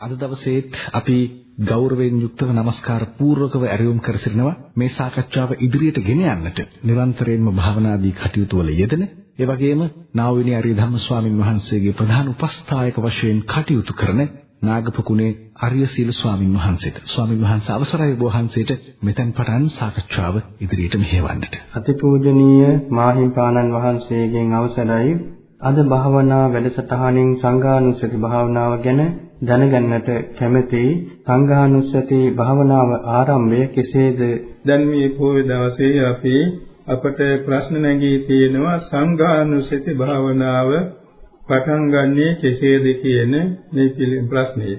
අද දවසේත් අපි ගෞරවයෙන් යුක්තව নমස්කාර පූර්වකව ඇරයුම් කර සිටිනවා. මේ සාකච්ඡාව ඉදිරියට ගෙන යන්නට නිරන්තරයෙන්ම භාවනාදී කටයුතු වල යෙදෙන ඒ වගේම නාවිනී ආර්ය ධම්ම ස්වාමින් වහන්සේගේ ප්‍රධාන උපස්ථායක වශයෙන් කටයුතු කරන නාගපකුණේ ආර්ය සීල ස්වාමින් වහන්සේට. ස්වාමින් වහන්සේ අවසරයි ඔබ වහන්සේට මෙතෙන් පටන් සාකච්ඡාව ඉදිරියට මෙහෙවන්නට. අතිපූජනීය මාහිම්පාණන් වහන්සේගෙන් අවසරයි. අද භාවනා වැඩසටහනින් සංඝානුස්සති භාවනාව ගැන දැනගන්නට කැමැති සංඝානුස්සති භාවනාව ආරම්භය කෙසේද දැන් මේ පොයේ දවසේ අපි අපට ප්‍රශ්න නැගී තියෙනවා සංඝානුස්සති භාවනාව පටන් ගන්නේ කෙසේද කියන මේ ප්‍රශ්නේ.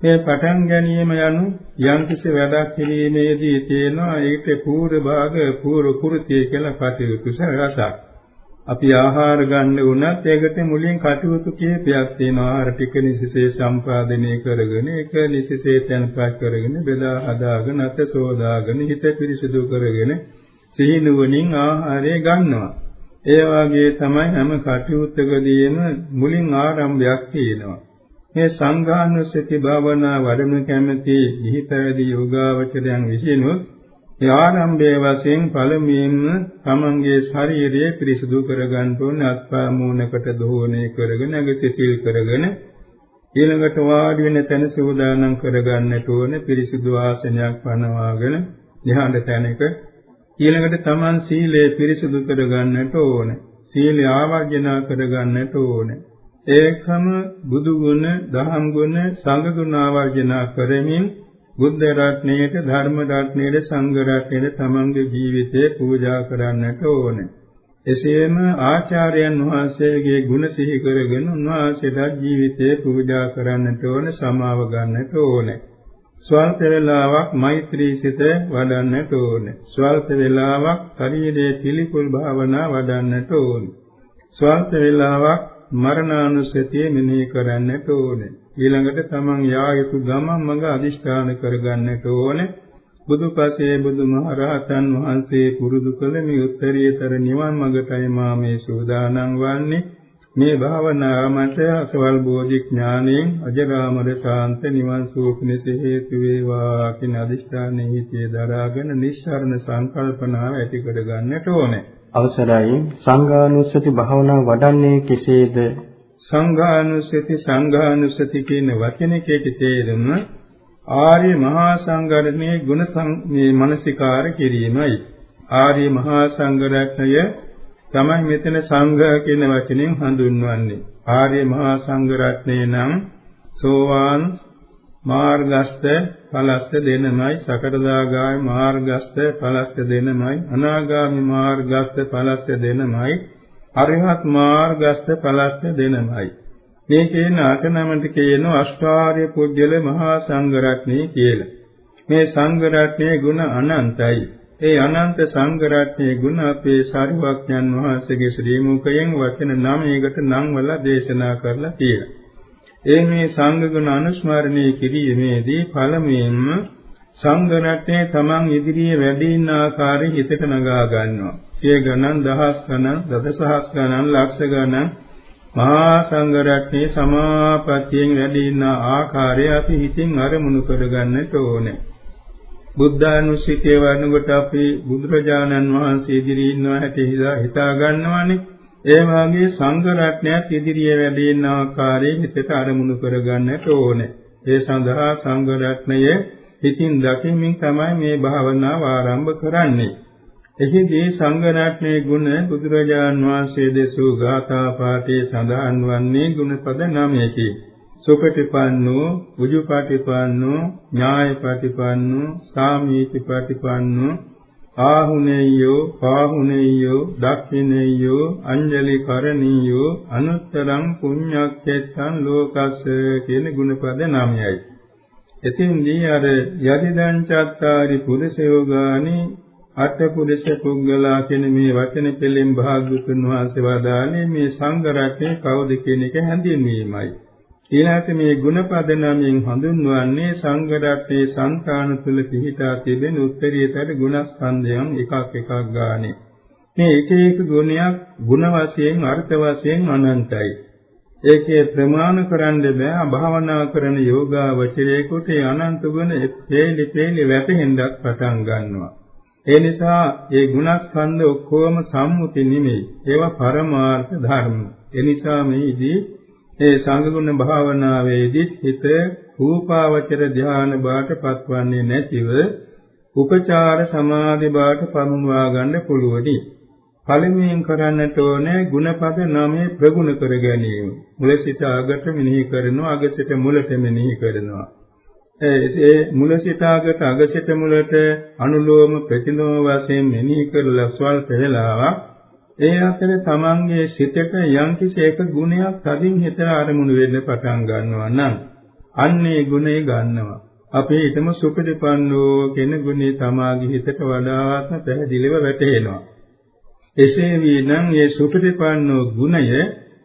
මේ පටන් ගැනීම යනු යම්කිසි වැඩක් කිරීමේදී තියෙනවා ඒකට පූර්ව භාග පූර්ව කෘතිය කියලා කටයුතු රසක්. අපි ආහාර ගන්න උනත් ඒකට මුලින් කටයුතු කිහිපයක් තියෙනවා. ආහාර ටික නිසිසේ සම්පාදනය කරගෙන ඒක නිසිසේ තැන්පත් කරගෙන බෙදා හදාගෙන අත සෝදාගෙන හිත පිරිසිදු කරගෙන සිහිනුවණින් ආහාරය ගන්නවා. ඒ වාගේ තමයි හැම කටයුත්තකදීම මුලින් ආරම්භයක් තියෙනවා. මේ සංඝානුස්සති භාවනා වඩනු කැමැති ගිහි පැවිදි යෝගාවචරයන් විසිනුත් ඒ ආරම්භයේ වශයෙන් පළමුවෙන්ම තමන්ගේ ශරීරය පිරිසිදු කරගන්න ඕනේ අත්පා මූණකට දෝණය කරගෙන අගසිසිල් කරගෙන ඊළඟට වාඩි වෙන තැන සූදානම් කරගන්නට ඕනේ පිරිසිදු ආසනයක් පනවාගෙන ධ්‍යාන තැනක ඊළඟට තමන් සීලය පිරිසිදු කරගන්නට ඕනේ සීලය ආවර්ජනා කරගන්නට ඕනේ. ඒකම බුදු ගුණ දහම් ගුණ සංඝ ගුණ ආවර්ජනා කරමින් බුද්ධ රත්නයේට ධර්ම රත්නයේට සංඝ රත්නයේට තමන්ගේ ජීවිතේ පූජා කරන්නට ඕනේ. එසේම ආචාර්යයන් වහන්සේගේ ගුණ සිහි කරගෙන උන්වහන්සේට ජීවිතේ පූජා කරන්නට ඕනේ, සමාව ගන්නට ඕනේ. ස්වල්ප වේලාවක් මෛත්‍රී සිත වඩන්නට ඕනේ. ස්වල්ප වේලාවක් ශරීරයේ පිළිකුල් භාවනා වඩන්නට ඕනේ. ස්වල්ප වේලාවක් මරණානුස්සතිය මෙනෙහි කරන්නට ඕනේ. ඊළඟට තමන් යා යුතු ගමන් මඟ අදිෂ්ඨාන කරගන්නට ඕනේ. බුදුපසේ බුදුමහරහතන් වහන්සේ පුරුදු කළ මේ උත්තරීතර නිවන් මඟටයි මා මේ සූදානම් වන්නේ. මේ භාවනාව මට අසවල් බෝධි ඥාණයෙන් අජරාමර ශාන්ත නිවන් සුව පිණිස හේතු වේවා කියන අදිෂ්ඨානයේ හිතේ දරාගෙන නිස්සාරණ සංකල්පනාව ඇති කර ගන්නට ඕනේ. අවසරයි සංඝානුස්සති භාවනාව වඩන්නේ කෙසේද සංඝානුසති සංඝානුසති කියන වචනකේ තේරුම ආර්ය මහා සංඝරණයේ ගුණ මේ මානසිකාර කිරීමයි. ආර්ය මහා සංඝරත්නය තමයි මෙතන සංඝ කියන වචنين හඳුන්වන්නේ. ආර්ය මහා සංඝරත්නය නම් සෝවාන් මාර්ගස්ත ඵලස්ත දෙනමයි සකටදාගාමී මාර්ගස්ත ඵලස්ත දෙනමයි අනාගාමී මාර්ගස්ත ඵලස්ත දෙනමයි අරිහත් මාර්ගස්ත ඵලස්ත දෙනමයි. මේ කියන අටනමට කියන අෂ්ටාර්ය පුජ්‍යල මහා සංඝ රත්නය කියලා. මේ සංඝ රත්නයේ ගුණ අනන්තයි. ඒ අනන්ත සංඝ රත්නයේ ගුණ අපේ සාරිවක්ඥන් වහන්සේගේ ශ්‍රී මුඛයෙන් වචන 9කට නම් වල දේශනා කරලා තියෙනවා. ඒ මේ සංඝ ගුණ අනුස්මරණය කිරීමේදී පළමුවෙන්ම සංඝ රත්නයේ තමන් ඉදිරියේ වැඩි ඉන්න ආකාරය හිතට නගා ගන්නවා. සිය ගණන් දහස් ගණන් දසසහස් ගණන් ලක්ෂ ගණන් මහා සංඝ රත්නයේ සමාපත්තියෙන් වැඩි ඉන්න ආකාරය අපි හිතින් අරමුණු කරගන්නට ඕනේ. බුද්ධානුස්සතිය වඩනකොට අපි බුදුරජාණන් වහන්සේ ඉදිරියේ ඉන්නවා හැටි හිතා ගන්නවානේ. ඒ වාගේ සංඝ රත්නයත් ඉදිරියේ වැඩි ඉන්න ආකාරයෙන් හිතට අරමුණු කරගන්නට ඕනේ. ඒ සඳහා සංඝ රත්නයේ හිතින් දකිමින් තමයි මේ භාවනාව ආරම්භ කරන්නේ. එහිදී සංඝ රත්නයේ ගුණ බුදුරජාන් වහන්සේ දෙසූ ගාථා පාඨයේ සඳහන් වන්නේ ගුණපද 9කි. සුපටිපන්නෝ, උජුපටිපන්නෝ, ඥායපටිපන්නෝ, සාමීචිපටිපන්නෝ, ආහුනේයෝ, පාහුනේයෝ, දක්ඛිනේයෝ, අංජලි කරණීයෝ, අනුත්තරං පුඤ්ඤක්ඛෙත්තං ලෝකස්ස කියන ගුණපද 9යි. එතින්දී අර යදිදං චත්තාරි පුරුෂයෝගානි අටපුරුෂ පුද්ගලා කියන මේ වචන පෙළෙන් භාග්‍යතුන් වහන්සේ වදාළේ මේ සංඝ රත්නේ කවුද කියන එක හැඳින්වීමයි. ඊළඟට මේ ගුණපද නමින් හඳුන්වන්නේ සංඝ රත්නේ සංකාන තුල පිහිටා තිබෙන උත්තරීතර ගුණස්කන්ධයන් එකක් එකක් ගානේ. මේ එක එක ගුණයක් ගුණ වශයෙන් අර්ථ වශයෙන් අනන්තයි. ඒකේ ප්‍රමාණ කරන්න බෑ භාවනා කරන යෝගාවචරයේකට අනන්ත ගුණ පේලි පේලි වැටෙන්නත් පටන් ගන්නවා. ඒ නිසා මේ ගුණස්කන්ධ ඔක්කොම සම්මුති නෙමෙයි. ඒවා පරමාර්ථ ධර්ම. ඒ නිසා මේදී ඒ සංගුණ භාවනාවේදී හිත රූපාවචර ධාන බාට පත්වන්නේ නැතිව උපචාර සමාධි බාට පමුණවා ගන්න පුළුවනි. පළමුවෙන් කරන්නට ඕනේ ಗುಣපද නාමයේ ප්‍රගුණ කර ගැනීම. මුල සිට අගට මෙනෙහි කරනවා, අග සිට මුලට මෙනෙහි කරනවා. ඒ මුල සිට අගට අග සිට මුලට අනුලෝම ප්‍රතිලෝම වශයෙන් මෙනෙහි කරලා ස්වල්ප වේලාවක් ඒ අතරේ තමන්ගේ සිතට යම්කිසි එක ගුණයක් තදින් හිතලා අරමුණු වෙන්න පටන් ගන්නවා නම් අන්නේ ගුණය ගන්නවා. අපි හිතමු සුපටිපන්නෝ කියන ගුණය තමාගේ හිතට වඩාත්ම පැහැදිලිව වැටහෙනවා. එසේ වී නම් මේ සුපටිපන්නෝ ගුණය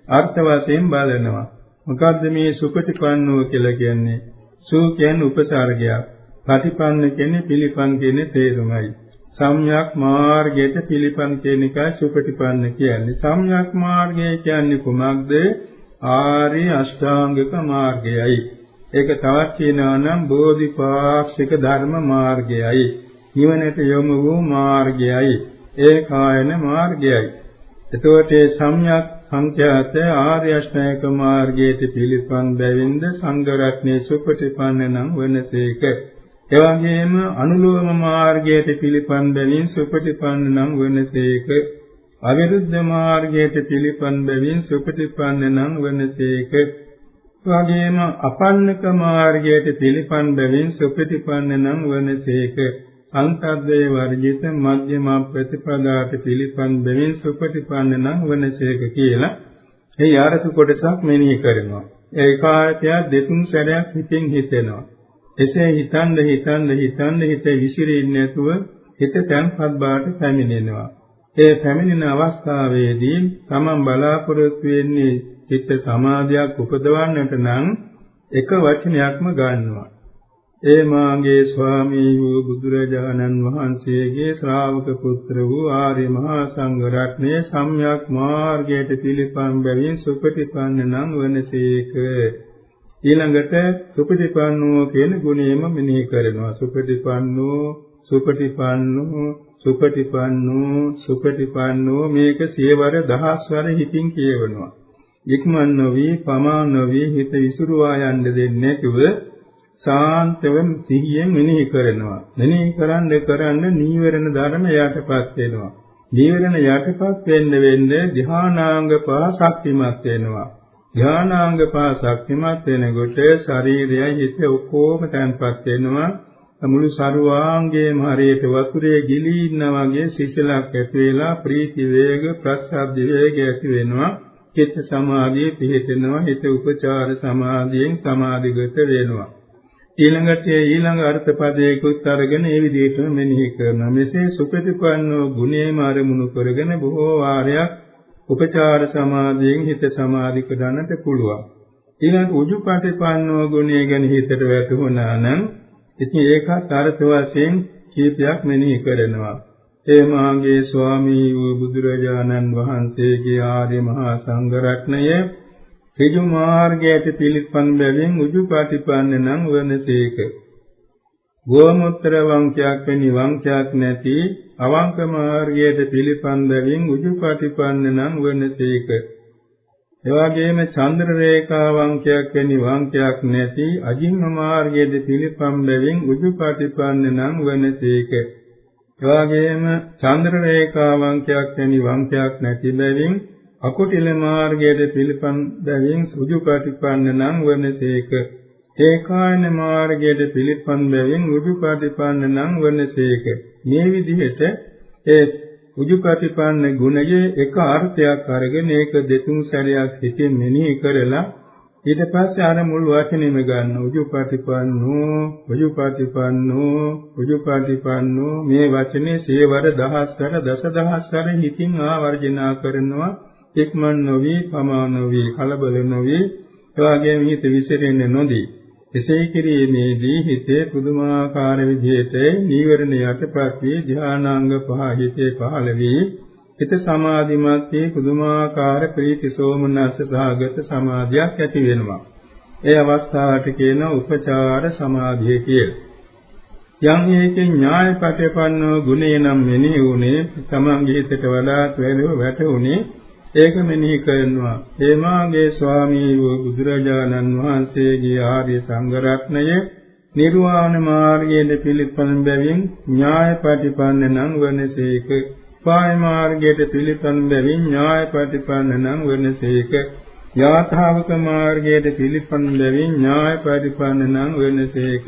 අර්ථ වශයෙන් බලනවා. මොකද්ද මේ සුපටිපන්නෝ කියලා කියන්නේ? සු කියන්නේ උපසර්ගයක්. ප්‍රතිපන්න කියන්නේ පිළිපන් කියන තේරුමයි. සම්්‍යක් මාර්ගයට පිළිපන් කියන එකයි සුපටිපන්න කියන්නේ. සම්්‍යක් මාර්ගය කියන්නේ කුමක්ද? ආර්ය අෂ්ටාංගික මාර්ගයයි. ඒක තවත් කියනවා නම් බෝධිපාක්ෂික ධර්ම මාර්ගයයි. නිවනට යොමු වූ මාර්ගයයි. ඒකායන මාර්ගයයි. එතකොට මේ සම්්‍යක් සංඛ්‍යාත ආර්ය අෂ්ටාංගික මාර්ගයට පිළිපන් බැවින්ද සංඝ රත්නයේ සුපටිපන්න නම් වනසේක. එවැගේම අනුලෝම මාර්ගයට පිළිපන් බැවින් සුපටිපන්න නම් වනසේක. අවිරුද්ධ මාර්ගයට පිළිපන් බැවින් සුපටිපන්න නම් වනසේක. වගේම අපන්නක මාර්ගයට පිළිපන් බැවින් සුපටිපන්න නම් වනසේක. සංතද්දේ වර්ජිත මධ්‍යම ප්‍රතිපදාට පිළිපන් බැවින් සුපටිපන්න නම් වනසේක කියලා ඒ ආරතු කොටසක් මෙනෙහි කරනවා. ඒ කාර්යය දෙතුන් සැරයක් හිතින් හිතෙනවා. එසේ හිතන්න හිතන්න හිතන්න හිත විසිරෙන්නේ නැතුව හිත තැන්පත් බවට පැමිණෙනවා. ඒ පැමිණෙන අවස්ථාවේදී තමන් බලාපොරොත්තු වෙන්නේ චිත්ත සමාධියක් උපදවන්නට නම් එක වචනයක්ම ගන්නවා. ඒ මාගේ ස්වාමී වූ බුදුරජාණන් වහන්සේගේ ශ්‍රාවක පුත්‍ර වූ ආර්ය මහා සංඝ රත්නයේ සම්්‍යක් මාර්ගයට පිළිපන් බැවින් සුපටිපන්න නම් වනසේක. ඊළඟට සුපටිපන්නෝ කියන ගුණයම මෙනෙහි කරනවා. සුපටිපන්නෝ සුපටිපන්නෝ සුපටිපන්නෝ සුපටිපන්නෝ මේක සියවර දහස්වර හිතින් කියවනවා. ඉක්මන් නොවි පමා නොවි හිත විසිරුවා යන්න දෙන්නේ නැතුව සාන්තව සිහියෙන් මෙනෙහි කරනවා. මෙනෙහි කරන්න කරන්න නීවරණ ධර්ම යටපත් වෙනවා. නීවරණ යටපත් වෙන්න වෙන්න ධානාංග පහ ශක්තිමත් වෙනවා. ධානාංග පහ ශක්තිමත් වෙනකොට ශරීරයයි හිත ඔක්කොම තැන්පත් වෙනවා. මුළු සරුවාංගයේම හරියට වතුරේ ගිලී ඉන්නා වගේ සිසිලක් ඇති වෙලා ප්‍රීති වේග ප්‍රසද්ධ වේග ඇති වෙනවා. චිත්ත සමාධිය පිහිටෙනවා හිත උපචාර සමාධියෙන් සමාධිගත වෙනවා ඊළඟට ඊළඟ අර්ථපදයකුත් අරගෙන ඒ විදිහටම මෙනෙහි කරනවා. මෙසේ සුපතිපන්නෝ ගුණේම අරමුණු කරගෙන බොහෝ වාරයක් උපචාර සමාධියෙන් හිත සමාධි කරගන්නට පුළුවන්. ඊළඟ උජුපටිපන්නෝ ගුණය ගැන හිතට වැටුණා නම් ඉතින් ඒකත් අර්ථ වශයෙන් කීපයක් මෙනෙහි කරනවා. ඒ මාගේ ස්වාමී වූ බුදුරජාණන් වහන්සේගේ ආර්ය මහා සංඝ රත්නය ඍජු මාර්ගයට පිළිපන් බැවින් උජුපටිපන්න නම් වනසේක. ගෝමුත්‍ර වංශයක් වෙනි වංශයක් නැති අවංක මාර්ගයට පිළිපන් බැවින් උජුපටිපන්න නම් වනසේක. එවාගේම චන්ද්‍ර රේඛා වංශයක් වෙනි වංශයක් නැති අජින්ම මාර්ගයට පිළිපන් බැවින් උජුපටිපන්න නම් වනසේක. එවාගේම චන්ද්‍ර රේඛා වංශයක් වැනි වංශයක් නැති බැවින් අකුටිල මාර්ගයේ පිළිපන් බැවින් සුජු ප්‍රතිපන්න නම් වනසේක ඒකායන මාර්ගයේ පිළිපන් බැවින් උජු ප්‍රතිපන්න නම් වනසේක මේ විදිහට ඒ උජු ප්‍රතිපන්න ගුණයේ එක අර්ථයක් අරගෙන ඒක දෙතුන් සැරයක් සිටින් මෙනෙහි කරලා ඊට පස්සේ අර මුල් වචනේම ගන්න උජුපටිපන්නෝ උජුපටිපන්නෝ උජුපටිපන්නෝ මේ වචනේ සියවර දහස්වර දසදහස්වර හිතින් ආවර්ජනා කරනවා. ඉක්මන් නොවි පමා නොවි කලබල නොවි එවාගෙම හිත විසිරෙන්නේ නොදී එසේ කිරීමේදී හිතේ පුදුමාකාර විදිහට නීවරණ යටපත් වී ධානාංග පහ හිතේ පහළ වී හිත සමාධිමත් වී පුදුමාකාර ප්‍රීති සෝමනස්ස සහගත සමාධියක් ඇති වෙනවා. ඒ අවස්ථාවට කියන උපචාර සමාධිය කියලා. යම් හේකින් ඥාය පටිපන්නෝ ගුණේ නම් මෙනෙහි වුනේ තමන්ගේ හිතට වඩා වැළව වැටුනේ ඒක මෙනෙහි කරනවා. ඒ මාගේ ස්වාමී වූ බුදුරජාණන් වහන්සේගේ ආර්ය සංඝ රත්නය නිර්වාණ මාර්ගයේ පිළිපන් බැවින් ඥාය පටිපන්න නම් වනසේක. පාය මාර්ගයේ පිළිපන් බැවින් ඥාය පටිපන්න නම් වනසේක. යාථාවක මාර්ගයේ පිළිපන් බැවින් ඥාය පටිපන්න නම් වනසේක.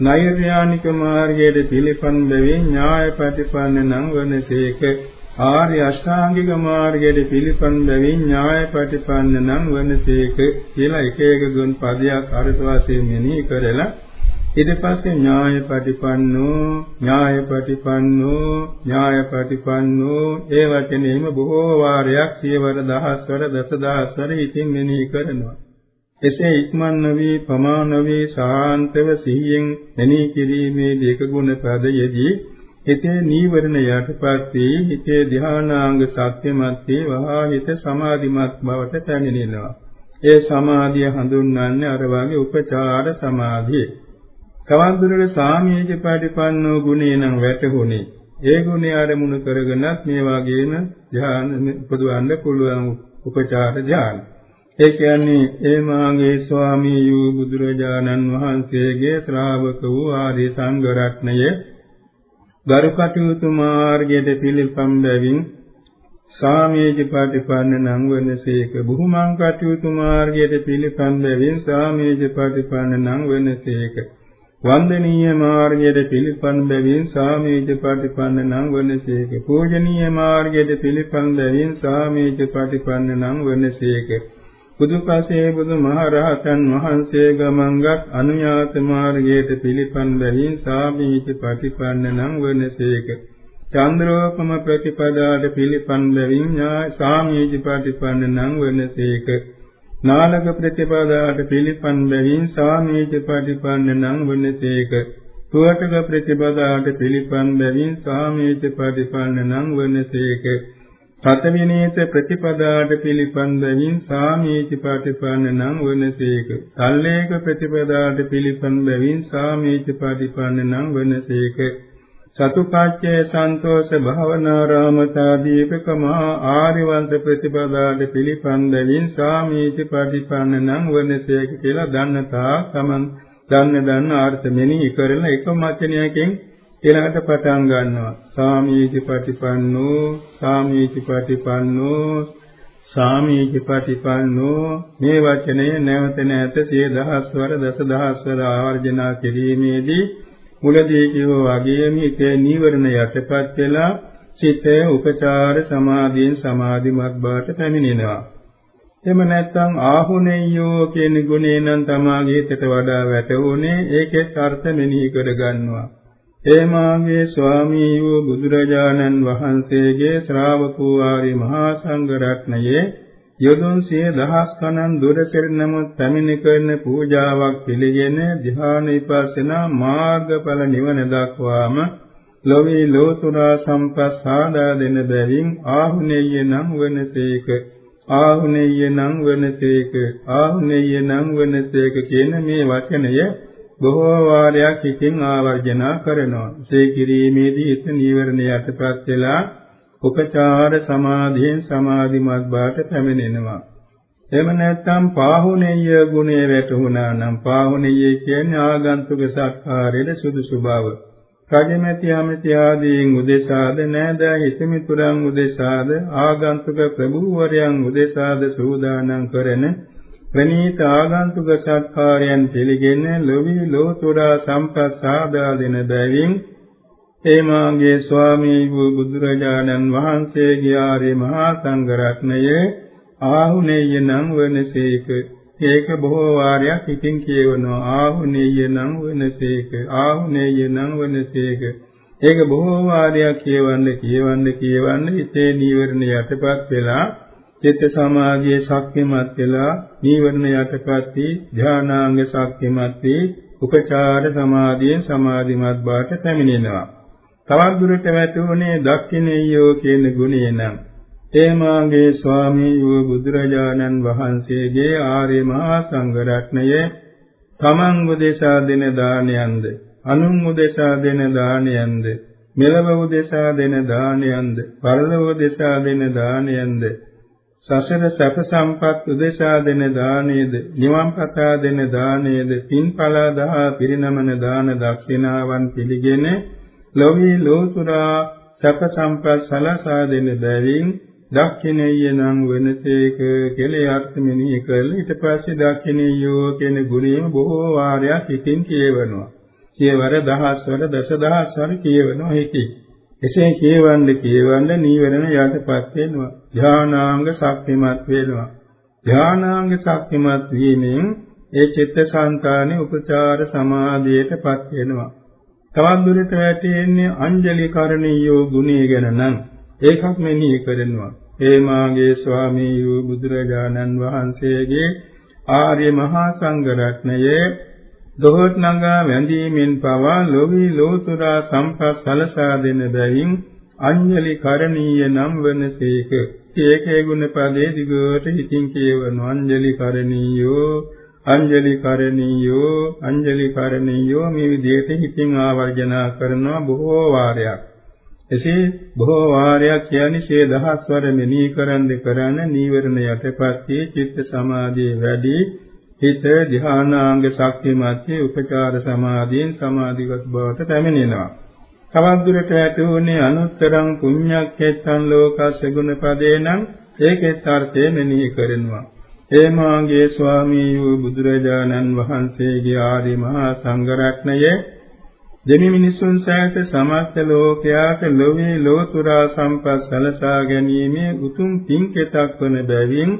නෛර්යානික මාර්ගයේ පිළිපන් බැවින් ඥාය පටිපන්න නම් වනසේක. ආර්ය අෂ්ටාංගික මාර්ගයේ පිළිපන් බැවින් ඥාය පටිපන්න නම් වනසේක කියලා එක එක ගුණ පදයක් අර්ථ වශයෙන් මෙනෙහි කරලා ඊට පස්සේ ඥාය පටිපන්නෝ ඥාය පටිපන්නෝ ඥාය පටිපන්නෝ ඒ වචනේම බොහෝ වාරයක් සියවර දහස්වර දසදහස්වර ඉතින් මෙනෙහි කරනවා. එසේ ඉක්මන් නොවි ප්‍රමාණ නොවි සාන්තව සිහියෙන් මෙනෙහි කිරීමේ දෙක ගුණ පදයේදී හිතේ නීවරණ යටපත් වී හිතේ ධානාංග සත්‍යමත් වී වහා හිත සමාධිමත් බවට පැමිණෙනවා. ඒ සමාධිය හඳුන්වන්නේ අර වගේ උපචාර සමාධිය. කවන්දුරේ සාමීජ පරිපන්නෝ ගුණේ නම් වැටහුනේ. ඒ ගුණය අරමුණු කරගෙනත් මේ වගේම ධ්‍යාන උපදවන්න පුළුවන් උපචාර ධ්‍යාන. ඒ කියන්නේ ඒ මාගේ ස්වාමී වූ බුදුරජාණන් වහන්සේගේ ශ්‍රාවක වූ ආදී සංඝ රත්නයේ ගරු කටයුතු මාර්ගයට පිළිපම් බැවින් සාමීජ පටිපන්න නම් වනසේක බුහුමං කටයුතු මාර්ගයට පිළිපම් බැවින් සාමීජ පටිපන්න නම් වනසේක වන්දනීය මාර්ගයට පිළිපන් බැවින් සාමීජ පටිපන්න නම් වනසේක පූජනීය මාර්ගයට පිළිපන් බැවින් සාමීජ පටිපන්න නම් වනසේක බුදුපසේ බුදුමහරහතන් වහන්සේ ගමන්ගත් අනුයාත මාර්ගයට පිළිපන් බැවින් සාමීච ප්‍රතිපන්න නම් වනසේක. චන්ද්‍රෝපම ප්‍රතිපදාට පිළිපන් බැවින් ඥා සාමීච ප්‍රතිපන්න නම් වනසේක. නාලක ප්‍රතිපදාට පිළිපන් බැවින් සාමීච ප්‍රතිපන්න නම් වනසේක. තුවටක ප්‍රතිපදාට පිළිපන් බැවින් සාමීච ප්‍රතිපන්න නම් වනසේක. සතවිනීත ප්‍රතිපදාට පිළිපන් බැවින් සාමීච ප්‍රතිපන්න නම් වනසේක. සල්ලේක ප්‍රතිපදාට පිළිපන් බැවින් සාමීච ප්‍රතිපන්න නම් වනසේක. සතුපච්චේ සන්තෝෂ භාවනාරාමතා දීපකමා ආර්ය වංශ ප්‍රතිපදාට පිළිපන් බැවින් සාමීච ප්‍රතිපන්න නම් වනසේක කියලා දන්නතා තමන් දන්න දන්න අර්ථ මෙනෙහි කරලා එක වචනයකින් ඊළඟට පටන් ගන්නවා. සාමීච පටිපන්නෝ සාමීච පටිපන්නෝ සාමීච පටිපන්නෝ. මේ වචනය නැවත නැවත සිය දහස්වර දසදහස්වර ආවර්ජනා කිරීමේදී මුලදී කිව්ව වගේම හිතේ නීවරණ යටපත් වෙලා සිතේ උපචාර සමාධියෙන් සමාධිමත් බවට පැමිණෙනවා. එහෙම නැත්නම් ආහුනෙය්‍යෝ කියන ගුණේ නම් තමාගේ හිතට වඩා වැටුනේ ඒකෙත් අර්ථ මෙනෙහි කර ගන්නවා ඒ මාගේ ස්වාමී වූ බුදුරජාණන් වහන්සේගේ ශ්‍රාවකෝ ආරි මහා සංඝ රත්නයේ යොදුන් සිය දහස් ගණන් දුර සිරනමුත් පැමිණ කරන පූජාවක් පිළිගෙන ධ්‍යාන විපස්සනා මාර්ගඵල නිවන දක්වාම ලෝමී ලෝතුරා සම්පස්සාදා දෙන බැවින් ආහුනේය නම් වනසේක ආහුනේය නම් වනසේක ආහුනේය නම් වනසේක කියන මේ වචනය බොහෝ වාරයක් හිතින් ආවර්ජනා කරනවා. ඒ කිරීමේදී හිත නීවරණ යටපත් වෙලා උපචාර සමාධියෙන් සමාධිමත් බවට පැමිණෙනවා. එහෙම නැත්නම් පාහුණෙය ගුණය වැටුණා නම් පාහුණෙය කියන්නේ ආගන්තුක සත්කාරයේ සුදුසු බව. රජමැති අමති ආදීන් උදෙසාද නෑදෑ හිතමිතුරන් උදෙසාද ආගන්තුක ප්‍රභූවරයන් උදෙසාද සූදානම් කරන ප්‍රණීත ආගන්තුක සත්කාරයන් පිළිගෙන ලොවි ලෝතුරා සම්ප්‍රසාදා දෙන බැවින් ඒ මාගේ ස්වාමී වූ බුදුරජාණන් වහන්සේගේ ආර්ය මහා සංඝ රත්නයේ ආහුනේය නම් වනසේක ඒක බොහෝ වාරයක් ඉතින් කියවනවා. ආහුනේය නම් වනසේක ආහුනේය නම් වනසේක ඒක බොහෝ වාරයක් කියවන්න කියවන්න කියවන්න හිතේ නීවරණ යටපත් වෙලා චිත්ත සමාධියේ ශක්තිමත් වෙලා නීවරණ යටපත් වී ධානාංග ශක්තිමත් වී උපචාර සමාධියෙන් සමාධිමත් බවට පැමිණෙනවා. තවත් දුරට වැටුනේ දක්ෂිනේයෝ කියන ගුණය නම්. ඒ මාගේ ස්වාමී වූ බුදුරජාණන් වහන්සේගේ ආර්ය මහා සංඝ රත්නයේ තමන් උදෙසා දෙන දානයන්ද? අනුන් උදෙසා දෙන දානයන්ද? මෙලව උදෙසා දෙන දානයන්ද? පරලොව උදෙසා දෙන දානයන්ද? සසර සැප සම්පත් උදෙසා දෙන දානයේද නිවන් පතා දෙන දානයේද පින්පලා දහ පිරිනමන දාන දක්ෂිනාවන් පිළිගෙන ලෝභී ලෝතුරා සැප සම්පත් සලසා දෙන බැවින් දක්ෂිනේය නම් වෙනසේක කියලා අර්ථ මෙනෙහි කරලා ඊට පස්සේ දක්ෂිනේයෝ කියන ගුණයම බොහෝ වාරයක් හිතින් කියවනවා. සියවර දහස්වර දසදහස්වර කියවනවා හිතින්. එසේ කියවන්න කියවන්න නීවරණ යටපත් වෙනවා. ධානාංග ශක්තිමත් වෙනවා. ධානාංග ශක්තිමත් වීමෙන් ඒ චිත්තසංතානෙ උපචාර සමාධියටපත් වෙනවා. තවත් දුරට වැටෙන්නේ අංජලි කරණීයෝ ගුණය ගැන නම් ඒකක් මෙනෙහි කරනවා. ඒ මාගේ ස්වාමී වූ බුදුරජාණන් වහන්සේගේ ආර්ය මහා සංඝ රත්නයේ දොහොත් නගා වැඳීමෙන් පවා ලෝභී ලෝතුරා සම්පත් සලසා දෙන බැවින් අඤ්ඤලි කරණීය නම් වනසේක ඒකේ ගුණ පදේ දිගට හිතින් කියවන අංජලි කරණීයෝ අංජලි කරණීයෝ අංජලි කරණීයෝ මේ විදිහට හිතින් ආවර්ජනා කරනවා බොහෝ වාරයක්. එසේ බොහෝ වාරයක් කියන්නේ සේ දහස් වර මෙනෙහි කරන්ද කරන නීවරණ යටපත් වී චිත්ත සමාධිය වැඩි හිත ධානාංග ශක්තිමත් උපචාර සමාධියෙන් සමාධිගත බවට පැමිණෙනවා. තවත් දුරට ඇතුුනේ අනුත්තරං පුඤ්ඤක්ඛෙත්තං ලෝකස්ස ගුණ පදේනම් ඒකෙත් අර්ථය මෙනෙහි කරනවා. ඒ මාගේ ස්වාමී වූ බුදුරජාණන් වහන්සේගේ ආදි මහා සංඝ රත්නයේ දෙමි මිනිසුන් සෑත සමස්ත ලෝකයාට ලෝවේ ලෝතුරා සම්පත් සලසා ගැනීමේ උතුම් පින්කෙතක් වන බැවින්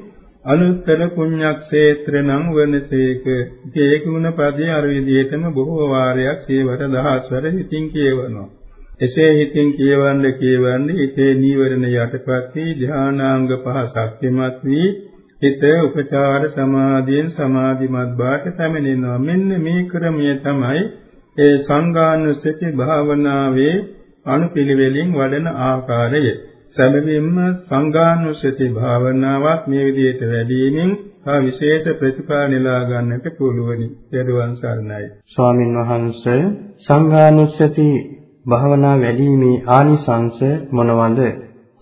අනුත්තර පුණ්‍යක්ෂේත්‍ර නම් වනසේක. ඒ ගුණ පදේ අර විදිහටම බොහෝ වාරයක් සීවර දහස්වර හිතින් කියවනවා. එසේ හිතින් කියවන්න කියවන්න හිතේ නීවරණ යටපත් වී ධානාංග පහ ශක්තිමත් වී හිත උපචාර සමාධියෙන් සමාධිමත් බවට පැමිණෙනවා. මෙන්න මේ ක්‍රමය තමයි ඒ සංඝානුස්සති භාවනාවේ අනුපිළිවෙලින් වඩන ආකාරය. සැබවින්ම සංඝානුස්සති භාවනාවත් මේ විදිහට වැඩිමින් ආ විශේෂ ප්‍රතිඵල නෙලා ගන්නට පුළුවනි. ඊළඟ සරණයි. ස්වාමින් වහන්සේ සංඝානුස්සති භාවනා වැඩිීමේ ආනිසංස මොනවාද?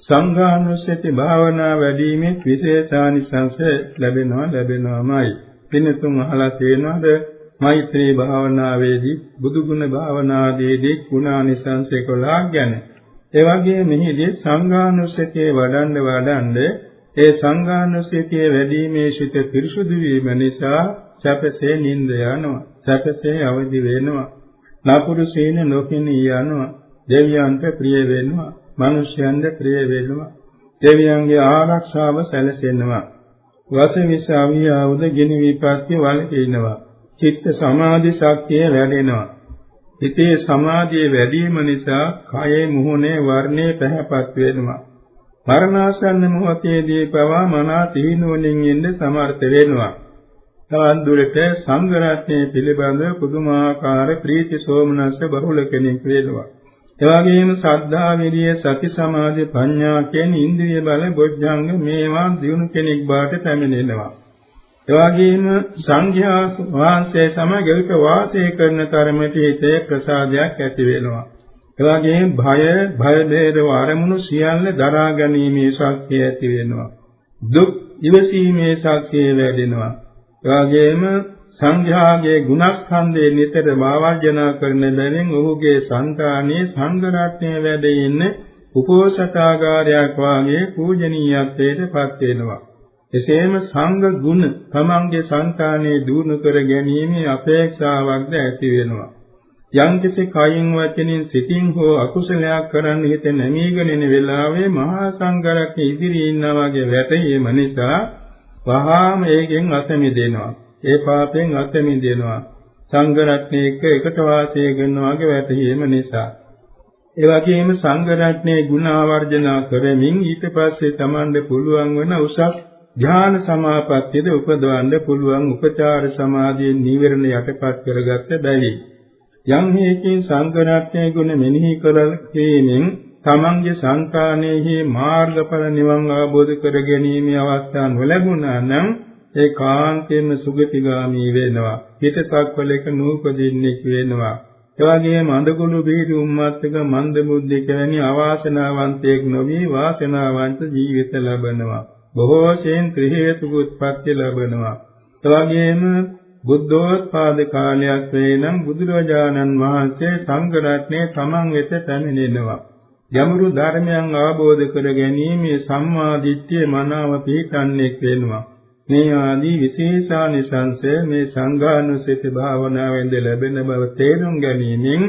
සංඝානුස්සති භාවනා වැඩිීමේ විශේෂානිසංස ලැබෙනවා ලැබෙනවාමයි. පින්තුන් අහලා තියෙනවද මෛත්‍රී භාවනාවේදී බුදුගුණ භාවනාවේදී ගුණානිසංස 11ක් ගැන ඒ වගේ මෙහිදී සංඝානුස්සතිය වඩන්න වඩන්න ඒ සංඝානුස්සතිය වැඩිීමේ සිට පිරිසුදු වීම නිසා සැපසේ නිින්ද යනවා සැපසේ අවදි වෙනවා. නපුරු සීන නොකිනී යනවා. දෙවියන්ට ප්‍රිය වෙනවා. මිනිසයන්ට ප්‍රිය වෙනවා. දෙවියන්ගේ ආරක්ෂාව සැලසෙනවා. වසවිස අවියාවුද ගිනි විපත්ති වලකිනවා චිත්ත සමාධි ශක්තිය වැඩෙනවා. හිතේ සමාධිය වැඩි වීම නිසා කයේ මුහුණේ වර්ණේ පැහැපත් වෙනවා. මරණාසන්න මොහොතේදී පවා මනා සිහිනුවණින් ඉන්න සමර්ථ වෙනවා. තවත් දුරට සංඝ රත්නයේ පිළිබඳව පුදුමාකාර ප්‍රීති සෝමනස්ස බහුල කෙනෙක් වෙනවා. එවැගේම සද්ධා විරිය සති සමාධි ප්‍රඥා කියන ඉන්ද්‍රිය බල බොජ්ජංග මේවා දිනු කෙනෙක් බවට පැමිණෙනවා. එවාගේම සංඝයා වහන්සේ සමග එවිට වාසය කරන තරමට හිතේ ප්‍රසාදයක් ඇති වෙනවා. එවාගේම භය, භය වේදව අරමුණු සියල්ල දරා ගැනීමේ ශක්තිය ඇති වෙනවා. දුක් ඉවසීමේ ශක්තිය වැඩෙනවා. එවාගේම සංඝයාගේ ගුණස්කන්ධේ නිතර භාවර්ජනා කරන බැවින් ඔහුගේ సంతානයේ සංඝ රත්නය වැඩ ඉන්නේ උපෝසථාගාරයක් වාගේ පූජනීයත්වයට පත් වෙනවා. එසේම සංඝ ගුණ තමන්ගේ సంతානයේ දිනු කර ගැනීමේ අපේක්ෂාවක්ද ඇති වෙනවා. යම්කිසි කයින් වචනින් සිතින් හෝ අකුසලයක් කරන්න හිත නැමීගෙන ඉන වෙලාවේ මහා සංඝරත්න ඉදිරියේ ඉන්නා වගේ වැටහීම නිසා වහාම ඒකෙන් අත මිදෙනවා. ඒ පාපයෙන් අත මිදෙනවා. සංඝ රත්නයේ එක්ක එකට වාසය කරනවා වගේ වැටහීම නිසා. ඒ වගේම සංඝ රත්නයේ ගුණ ආවර්ජනා කරමින් ඊට පස්සේ Tamande පුළුවන් වන උසස් ඥාන සමාපත්තියද උපදවන්න පුළුවන් උපචාර සමාධියෙන් නීවරණ යටපත් කරගත්ත බැවින් යම් හේකින් සංඝරත්නයේ ගුණ මෙනෙහි කරලීමෙන් තමන්ගේ සංකාණයෙහි මාර්ගඵල නිවන් අවබෝධ කර ගැනීමේ අවස්ථා නොලැබුණා නම් ඒ කාන්තේම සුගතිගාමී වෙනවා. හිතසක්වලක නූපදින්නෙක් වෙනවා. එවැගේම අඳගොළු බිහිදි උම්මත්තක මන්ද බුද්ධික වැනි අවාසනාවන්තයෙක් නොවි වාසනාවන්ත ජීවිත ලබනවා. බොහෝ සෙයින් ත්‍රි හේතු උත්පත්ති ලබනවා. එවැගේම බුද්ධෝත්පාද කාලයක් වෙනම් බුදුරජාණන් වහන්සේ සංඝ රත්නයේ තමන් වෙත පැමිණෙනවා. යමුරු ධර්මයන් අවබෝධ කර ගැනීමේ සම්මා දිට්ඨිය මනාව පිහිටන්නේක් වෙනවා. මේ ආදී විශේෂානිසංසය මේ සංඝානුසති භාවනාවෙන්ද ලැබෙන බව තේරුම් ගැනීමෙන්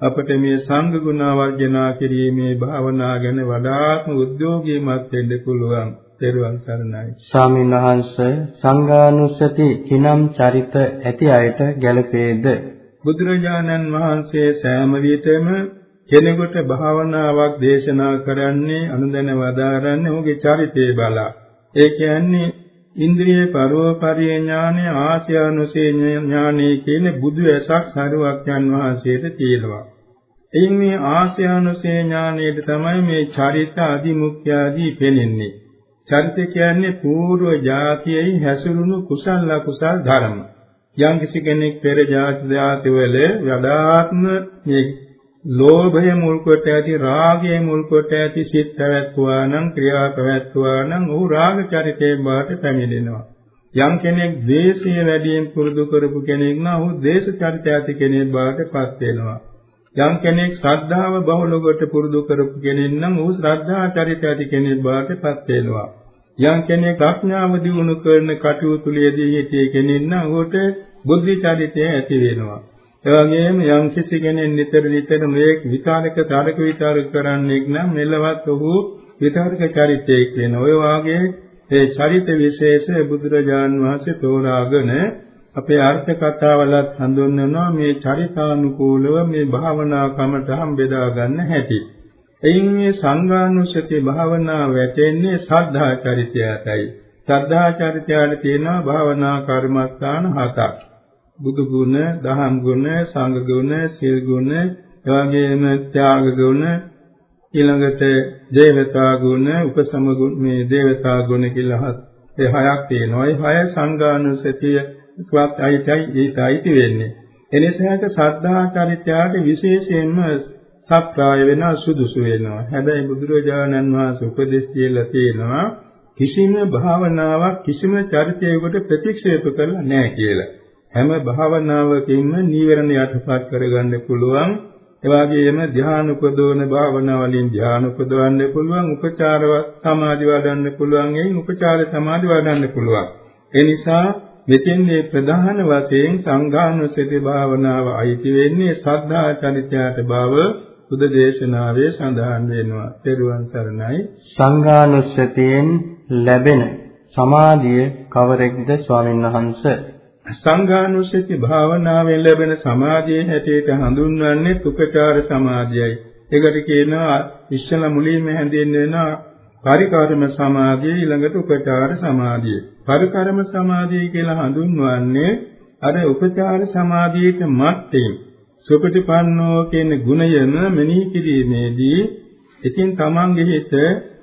අපට මේ සංඝ ගුණ වර්ජනා කිරීමේ භාවනා ගැන වඩාත්ම උද්‍යෝගීමත් වෙන්න පුළුවන්. තෙරුවන් සරණයි. ස්වාමීන් වහන්සේ සංඝානුසති කිනම් චරිත ඇති අයට ගැළපේද? බුදුරජාණන් වහන්සේ සෑම විටම කෙනෙකුට භාවනාවක් දේශනා කරන්නේ අනුදැන වදාරන්නේ ඔහුගේ චරිතය බලා. ඒ කියන්නේ ඉන්ද්‍රිය පරෝපරිය ඥානය ආශ්‍යානුසේ ඥානය කියන බුදු ඇසක් සරුවක්යන් වහන්සේට තියෙනවා. එයින් මේ ආශ්‍යානුසේ ඥානයට තමයි මේ චරිත අධිමුඛ්‍ය ආදී පෙනෙන්නේ. චරිත කියන්නේ పూర్ව જાතියෙහි හැසිරුණු කුසල ලකුසල් ධර්ම. යම් කිසි කෙනෙක් පෙර જાති දාතිවල යදාත්ම මේ ලෝභය මුල් කොට ඇති රාගය මුල් කොට ඇති සිත් පැවැත්වුවා නම් ක්‍රියා පැවැත්වුවා නම් ਉਹ රාග චරිතයෙන් බාට පැමිණෙනවා. යම් කෙනෙක් ද්වේෂය වැඩියෙන් පුරුදු කරපු කෙනෙක් නම් ਉਹ ද්වේෂ චරිත ඇති කෙනෙක් බාටපත් වෙනවා. යම් කෙනෙක් ශ්‍රද්ධාව බහුල කොට පුරුදු කරපු කෙනෙක් නම් ඔහු ශ්‍රද්ධා චරිතය ඇති කෙනෙක් බාට පත් වෙනවා යම් කෙනෙක් ප්‍රඥාව දියුණු කරන කටයුතු ලියදී සිටිය කෙනෙක් නම් ඔහුට බුද්ධි චරිතය ඇති වෙනවා එවැගේම යම් කිසි කෙනෙක් නිතර නිතර මේ විචාරක තරක විචාරක කරන්නෙක් නම් මෙලවත් ඔහු විචාරක චරිතයක් වෙන. ඔය වාගේ ඒ චරිත විශේෂ බුදුරජාන් වහන්සේ තෝරාගෙන අපේ අර්ථ කතාවලත් හඳුන්වනවා මේ චරිතානුකූලව මේ භාවනා කමටහම් බෙදා ගන්න හැටි. එයින් මේ සංඝානුසති භාවනාව වැටෙන්නේ සද්ධා චරිතයටයි. සද්ධා චරිතයට තියෙනවා භාවනා කර්මස්ථාන හතක්. බුදු ගුණ, දහම් ගුණ, සංඝ ගුණ, සීල් ගුණ, එවැගේම ත්‍යාග ගුණ, ඊළඟට දේවතා ගුණ, උපසම ගුණ, මේ දේවතා ගුණ කියලා ඒ හයක් තියෙනවා. ඒ හය සංඝානුසතිය ක්වත් අයිතයි ඒකයිති වෙන්නේ. එනිසාට සද්ධා චරිතයට විශේෂයෙන්ම සත්‍යය වෙන සුදුසු වෙනවා. හැබැයි බුදුරජාණන් වහන්සේ උපදෙස් කියලා තියෙනවා කිසිම භාවනාවක් කිසිම චරිතයකට ප්‍රතික්ෂේප කරලා නැහැ කියලා. හැම භාවනාවකින්ම නීවරණ යටපත් කරගන්න පුළුවන්. එවාගෙම ධ්‍යාන උපදවන භාවනා වලින් ධ්‍යාන උපදවන්න පුළුවන්, උපචාර සමාධි වඩන්න පුළුවන්, එයින් උපචාර සමාධි වඩන්න පුළුවන්. ඒ නිසා මෙතෙන්දී ප්‍රධාන වශයෙන් සංඝානුසති භාවනාව අයිති වෙන්නේ සද්ධා චරිතයට බව බුදු දේශනාවේ සඳහන් වෙනවා. ත්වන් සරණයි. සංඝානුස්සතියෙන් ලැබෙන සමාධිය කවරෙක්ද ස්වාමීන් වහන්සේ? සංඝානුස්සති භාවනාවෙන් ලැබෙන සමාධියේ හැටියට හඳුන්වන්නේ උපචාර සමාධියයි. ඒකට කියනවා ඉස්සල මුලින්ම හැඳින්වෙනවා පරිකාරම සමාධිය ඊළඟට උපචාර සමාධිය. පරිකාරම සමාධිය කියලා හඳුන්වන්නේ අර උපචාර සමාධියට මත්තේ සුපටිපන්නෝ කියන ගුණයම මෙනෙහි කිරීමේදී ඉතින් තමන්ගේ හිත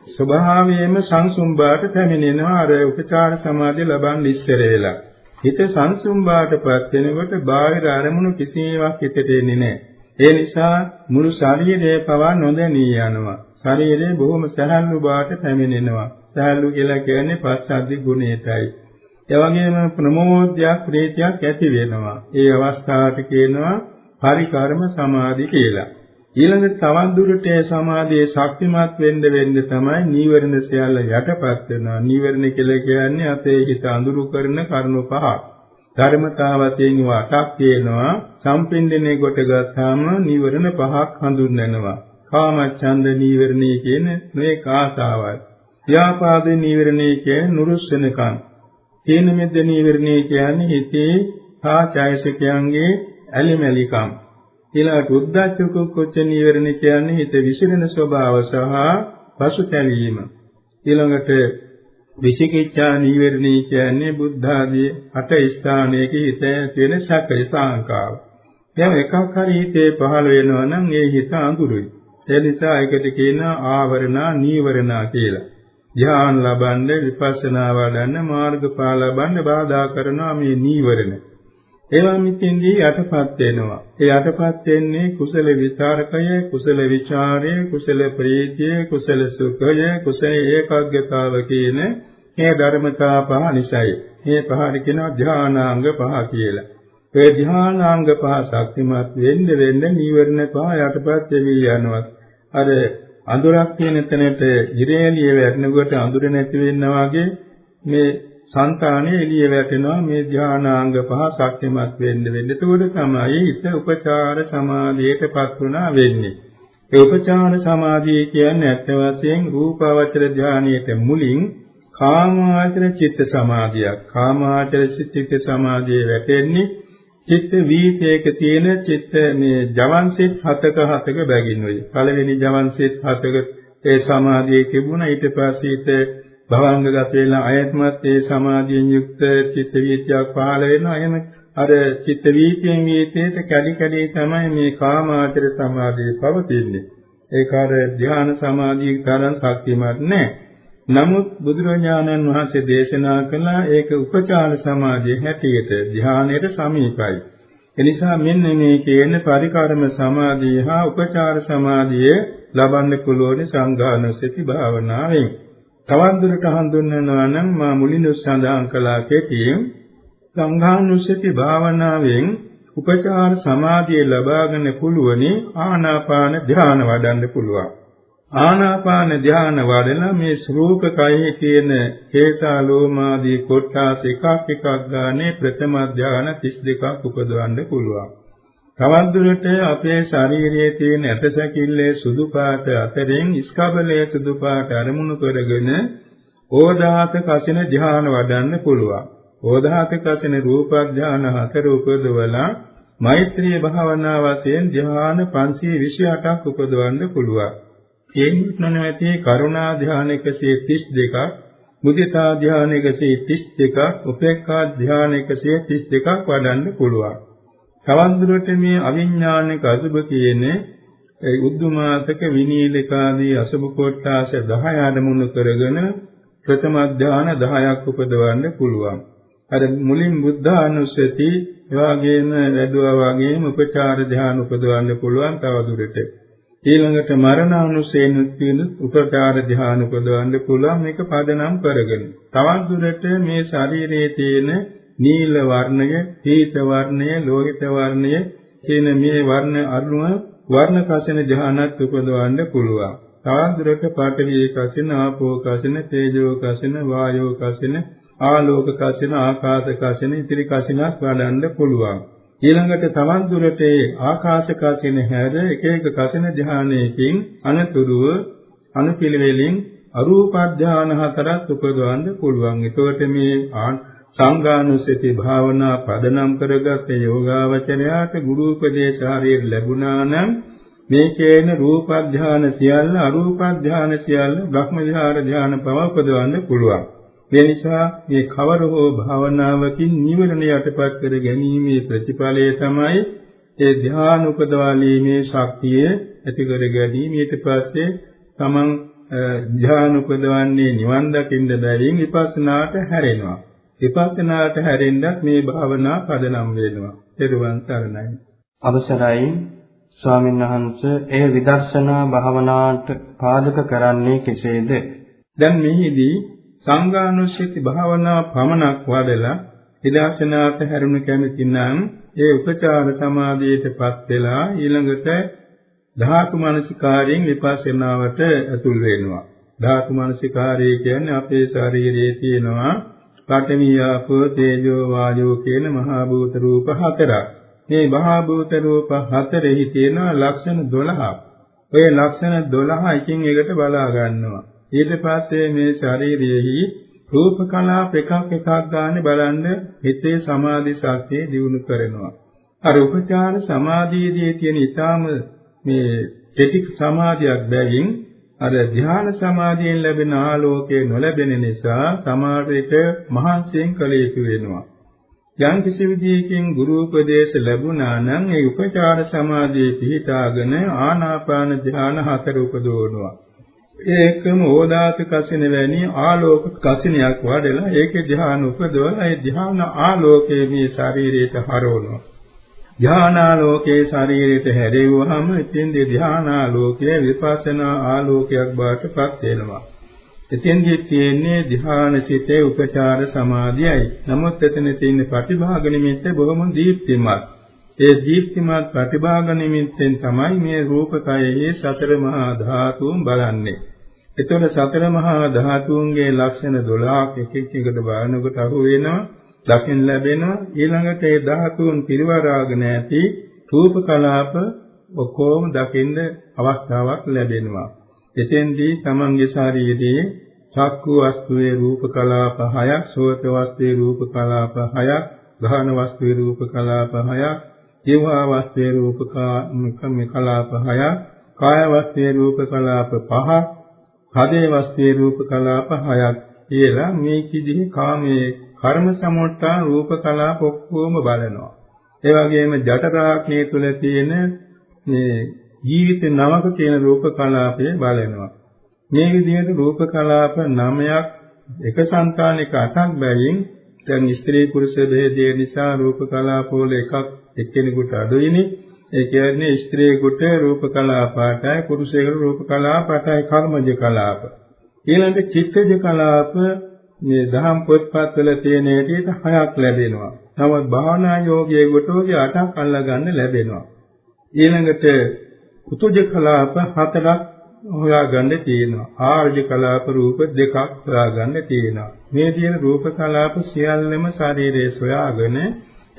ස්වභාවයෙන්ම සංසුම් බවට පැමිණෙනවා අර උපචාර සමාධිය ලබන්න ඉස්සර වෙලා. හිත සංසුම් බාටපත් වෙනකොට බාහිර අරමුණු කිසිවක් හිතට එන්නේ නැහැ. ඒ නිසා මුළු ශරීරය පවා නොදැනී යනවා. ශරීරය බොහොම සැහැල්ලු බවට පැමිණෙනවා. සැහැල්ලු කියලා කියන්නේ පස්සද්ධි ගුණයටයි. ඒ වගේම ප්‍රමෝදයක් ප්‍රීතියක් ඇති වෙනවා. ඒ අවස්ථාවට කියනවා පරිකර්ම සමාධි කියලා. ඊළඟ තවත් දුරට ඒ සමාධියේ ශක්තිමත් වෙන්න වෙන්න තමයි නීවරණ සියල්ල යටපත් වෙනවා. නීවරණ කියලා කියන්නේ අපේ හිත අඳුරු කරන කරුණු පහ. ධර්මතා වශයෙන් වටක් තියෙනවා. සම්පින්දනේ කොට ගත්තාම නීවරණ පහක් හඳුන්වනවා. කාමච්ඡන්ද නීවරණී කියන මේ කාසාවල්. ව්‍යාපාද නීවරණී කියන්නේ නුරුස්සනකම්. තීන මිද්ද නීවරණී කියන්නේ හිතේ කාචෛසිකයන්ගේ ඇලිමැලිකම්. ඊළඟට උද්දච්ච කුච්ච නීවරණ කියන්නේ හිත විසිරෙන ස්වභාව සහ පසුතැවීම. ඊළඟට විචිකිච්ඡා නීවරණී කියන්නේ බුද්ධ ආදී අට ස්ථානයක හිත තියෙන සැකේ සාංකාව. දැන් එකක් හරි හිතේ පහළ වෙනවා නම් ඒ හිත අඳුරුයි. ඒ නිසා ඒකට කියනවා ආවරණා නීවරණා කියලා. ධ්‍යාන ලබන්න විපස්සනා වඩන්න මාර්ගඵල ලබන්න බාධා කරනවා මේ නීවරණ. ඒවා මිත්‍යෙන්දී යටපත් වෙනවා. ඒ යටපත් වෙන්නේ කුසල විචාරකය, කුසල විචාරය, කුසල ප්‍රීතිය, කුසල සුඛය, කුසල ඒකාග්‍රතාව කියන මේ ධර්මතා පහ නිසයි. මේ පහට කියනවා ධානාංග පහ කියලා. ඒ ධානාංග පහ ශක්තිමත් වෙන්න වෙන්න නීවරණ පහ යටපත් වෙවි යනවා. අර අඳුරක් තියෙන තැනට ඉරේලිය වැටෙනකොට අඳුර නැති වෙනවා වගේ මේ సంతානෙ එළිය වැටෙනවා මේ ධානාංග පහ ශක්තිමත් වෙන්න වෙන්න. එතකොට තමයි හිත උපචාර සමාධියටපත් වුණා වෙන්නේ. ඒ උපචාර සමාධිය කියන්නේ ඇත්ත වශයෙන් රූපාවචර ධානයට මුලින් කාමාචර චිත්ත සමාධියක්. කාමාචර චිත්ත සමාධියේ වැටෙන්නේ චිත්ත වීතයක තියෙන චිත්ත මේ ජවන්සිත හතක හතක බැගින් වෙයි. පළවෙනි ජවන්සිත හතක ඒ සමාධියේ තිබුණා ඊට පස්සේ ඊට භවංගගත වෙලා අයත්මත් ඒ සමාධියෙන් යුක්ත චිත්ත වීතියක් පහළ වෙනවා. එහෙම අර චිත්ත වීතියෙන් වීතයට කැඩි කැඩි තමයි මේ කාමාචර සමාධිය පවතින්නේ. ඒක අර ධ්‍යාන සමාධිය තරම් ශක්තිමත් නැහැ. නමුත් බුදුරජාණන් වහන්සේ දේශනා කළා ඒක උපචාර සමාධිය හැටියට ධ්‍යානයට සමීපයි. එනිසා මෙන්න මේ කියන පරිකාරම සමාධිය හා උපචාර සමාධිය ලබන්න පුළුවන් සංඝානුස්සති භාවනාවෙන්. තවත් දුරට හඳුන්වනවා නම් මා මුලින්ම සඳහන් කළා කෙටියෙන් සංඝානුස්සති භාවනාවෙන් උපචාර සමාධිය ලබාගන්න පුළුවනි ආනාපාන ධ්‍යාන වඩන්න පුළුවන්. ආනාපාන ධ්‍යාන වඩලා මේ ස්වરૂප කයෙහි තියෙන කේසා ලෝමාදී කොටස් එකක් එකක් ගානේ ප්‍රථම ධ්‍යාන 32ක් උපදවන්න පුළුවන්. තවත් දුරට අපේ ශරීරයේ තියෙන ඇටසැකිල්ලේ සුදු පාට අතරින් ස්කබලයේ සුදු පාට අරමුණු කරගෙන ඕදාත කසින ධ්‍යාන වඩන්න පුළුවන්. ඕදාත කසින රූප ධ්‍යාන හතර උපදවලා මෛත්‍රී භාවනා වශයෙන් ධ්‍යාන 528ක් උපදවන්න පුළුවන්. ඒ නොනවති කරුණා ධ්‍යාන 132ක් මුදිතා ධ්‍යාන 132ක් උපේක්ඛා ධ්‍යාන 132ක් වඩන්න පුළුවන්. තවන් දුරට මේ අවිඥානික අසුබ කියන්නේ ඒ උද්දුමාතක විනීලකාදී අසුබ කොටාස 10 අඩමුණු කරගෙන ප්‍රථම ධ්‍යාන 10ක් උපදවන්න පුළුවන්. අර මුලින් බුද්ධානුස්සති එවාගේම වැඩුවා වගේම උපචාර ධ්‍යාන උපදවන්න පුළුවන් තව දුරට. ඊළඟට මරණානුසේන කියන උපචාර ධ්‍යාන උපදවන්න පුළුවන් මේක පදනම් කරගෙන. තවත් දුරට මේ ශරීරයේ තියෙන නීල වර්ණය, පීත වර්ණය, ලෝහිත වර්ණය කියන මේ වර්ණ අනුව වර්ණ කසින ධ්‍යානත් උපදවන්න පුළුවන්. තවත් දුරට පඨවි කසින, ආපෝ කසින, තේජෝ කසින, වායෝ කසින, ආලෝක කසින, ආකාශ කසින, ඉතිරි කසිනක් වඩන්න පුළුවන්. ඊළඟට තවත් දුරට ආකාශ කසින හැර එක එක කසින ධ්‍යානයකින් අනතුරුව අනුපිළිවෙලින් අරූප ධ්‍යාන හතරක් උපදවන්න පුළුවන්. ඒතකොට මේ සංඝානුස්සති භාවනා පදනම් කරගත් යෝගාවචරයාට ගුරු උපදේශ හරියට ලැබුණා නම් මේ කියන රූප ධානය සියල්ල අරූප ධානය සියල්ල බ්‍රහ්ම විහාර ධානය පව උපදවන්න පුළුවන්. මේ නිසා මේ කවර හෝ භාවනාවකින් නිවන යටපත් කර ගැනීමේ ප්‍රතිඵලය තමයි ඒ ධ්‍යාන උපදවාලීමේ ශක්තිය ඇති කර ගැනීම ඊට පස්සේ තමන් ධ්‍යාන උපදවන්නේ නිවන් දකින්න බැවින් විපස්සනාට හැරෙනවා. විපස්සනාට හැරෙන්නත් මේ භාවනා පදනම් වෙනවා. ත්‍රිවන් සරණයි. අවසරයි ස්වාමීන් වහන්සේ එය විදර්ශනා භාවනාවට පාදක කරන්නේ කෙසේද? දැන් මෙහිදී සංඝානුස්සති භාවනා පමණක් වඩලා විදර්ශනාට හැරුණු කැමති නම් ඒ උපචාර සමාධියටපත් වෙලා ඊළඟට ධාතු මනසිකාරයෙන් විපස්සනාවට ඇතුල් වෙනවා. ධාතු මනසිකාරය කියන්නේ අපේ ශරීරයේ තියෙනවා පඨවි ආපෝ තේජෝ වායෝ කියන මහා භූත රූප හතරක්. මේ මහා භූත රූප හතරෙහි තියෙන ලක්ෂණ 12ක්. ඔය ලක්ෂණ 12 එකින් එකට බලා ගන්නවා. ඊට පස්සේ මේ ශරීරයේහි රූප කලාප එකක් එකක් ගන්න බලන්න හිතේ සමාධි ශක්තිය දියුණු කරනවා. අර උපචාර සමාධියේදී තියෙන ඊටාම මේ කෙටි සමාධියක් බැවින් අර ධ්‍යාන සමාධියෙන් ලැබෙන ආලෝකය නොලැබෙන නිසා සමාධියට මහන්සියෙන් කළ යුතු වෙනවා. යම් කිසි විදියකින් ගුරු උපදේශ ලැබුණා නම් ඒ උපචාර සමාධියේ පිහිටාගෙන ආනාපාන ධ්‍යාන හතර උපදවනවා. ඒකම ඕදාත කසින වැනි ආලෝක කසිනයක් වඩලා ඒකේ ධ්‍යාන උපදවලා ඒ ධ්‍යාන ආලෝකයේ මේ ශරීරයට හරවනවා. ධානාලෝකයේ ශරීරයට හැරෙවුවහම එතෙන්දී ධානාලෝකය විපස්සනා ආලෝකයක් බවට පත් වෙනවා. එතෙන්දී තියෙන්නේ ධානසිතේ උපචාර සමාධියයි. නමුත් එතන තියෙන ප්‍රතිභාග නිමිත්ත බොහොම දීප්තිමත්. ඒ දීප්තිමත් ප්‍රතිභාග නිමිත්තෙන් තමයි මේ රූපකයෙහි සතර මහා ධාතුන් බලන්නේ. එතකොට සතර මහා ධාතුන්ගේ ලක්ෂණ 12ක් එක එකට බලනකොට අහු වෙනවා. දකින් ලැබෙනවා ඊළඟට ඒ ධාතුන් පිරිවරාගෙන ඇති රූප කලාප ඔක්කොම දකින්න අවස්ථාවක් ලැබෙනවා එතෙන්දී තමන්ගේ ශරීරයේ චක්කු වස්තුවේ රූප කලාප 6ක් සෝත වස්තුවේ රූප කලාප 6ක් ගාහන වස්තුවේ රූප කලාප 6ක් ජීවා වස්තුවේ රූප කලාප 6ක් කාය වස්තුවේ රූප කලාප 5ක් කදේ වස්තේ රූප කලාප හයක් කියලා මේ කිදිහි කාමයේ කර්ම සමෝට්ටා රූප කලාප ඔක්කොම බලනවා. ඒ වගේම ජටරාග්නේ තුල තියෙන මේ ජීවිත නවක කියන රූප කලාපය බලනවා. මේ විදිහට රූප කලාප 9ක් එක సంతානික අටක් බැවින් දැන් ස්ත්‍රී පුරුෂ භේදය නිසා රූප කලාප වල එකක් එක්කෙනෙකුට අඩුයිනේ ඒ කියන්නේ ස්ත්‍රියෙකුට රූප කලාප 8යි පුරුෂයෙකුට රූප කලාප 8යි කර්මජ කලාප. ඊළඟට චිත්තජ කලාප මේ දහම් පොත්පත්වල තියෙන හැටියට හයක් ලැබෙනවා. නමුත් භාවනා යෝගයේ ගොටෝගේ අටක් අල්ලගන්න ලැබෙනවා. ඊළඟට උතුජ කලාප හතරක් හොයාගන්න තියෙනවා. ආර්ය කලාප රූප දෙකක් හොයාගන්න තියෙනවා. මේ තියෙන රූප කලාප සියල්ලම ශරීරයේ සොයාගෙන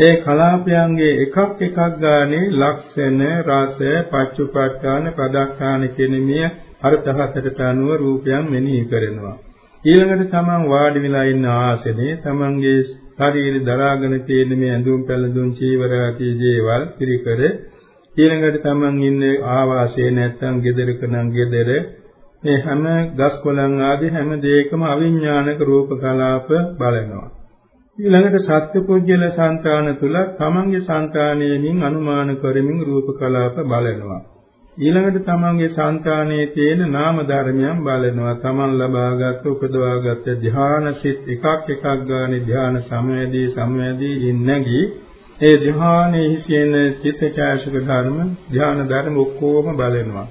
ඒ කලාපයන්ගේ එකක් එකක් ගානේ ලක්ෂණ රස පච්චුපට්ඨාන පදක්ඛාන කියන මේ අර්ථ හතරට අනුව රූපයන් මෙනෙහි කරනවා. ඊළඟට තමන් වාඩි වෙලා ඉන්න ආසනේ තමන්ගේ ශරීරය දරාගෙන තියෙන මේ ඇඳුම් පැළඳුම් චීවර ආදී දේවල් පිළිකර ඊළඟට තමන් ඉන්නේ ආවාසයේ නැත්තම් ගෙදරක නම් ගෙදර මේ හැම ගස් කොළන් ආදී හැම දෙයකම අවිඥානික රූප කලාප බලනවා. ඊළඟට සත්පුජ්‍යල సంతාන තුල තමන්ගේ సంతානයෙන් අනුමාන කරමින් රූප කලාප බලනවා. ඊළඟට තමන්ගේ సంతානයේ තියෙන නාම ධර්මයන් බලනවා. තමන් ලබාගත් උපදවාගත් ධ්‍යානසිත එකක් එකක් ගානේ ධ්‍යාන සමවැදී සමවැදී ඉන්නගී ඒ ධ්‍යානයේ හිසෙන චිත්තචෛසික ධර්ම ධ්‍යාන ධර්ම ඔක්කොම බලනවා.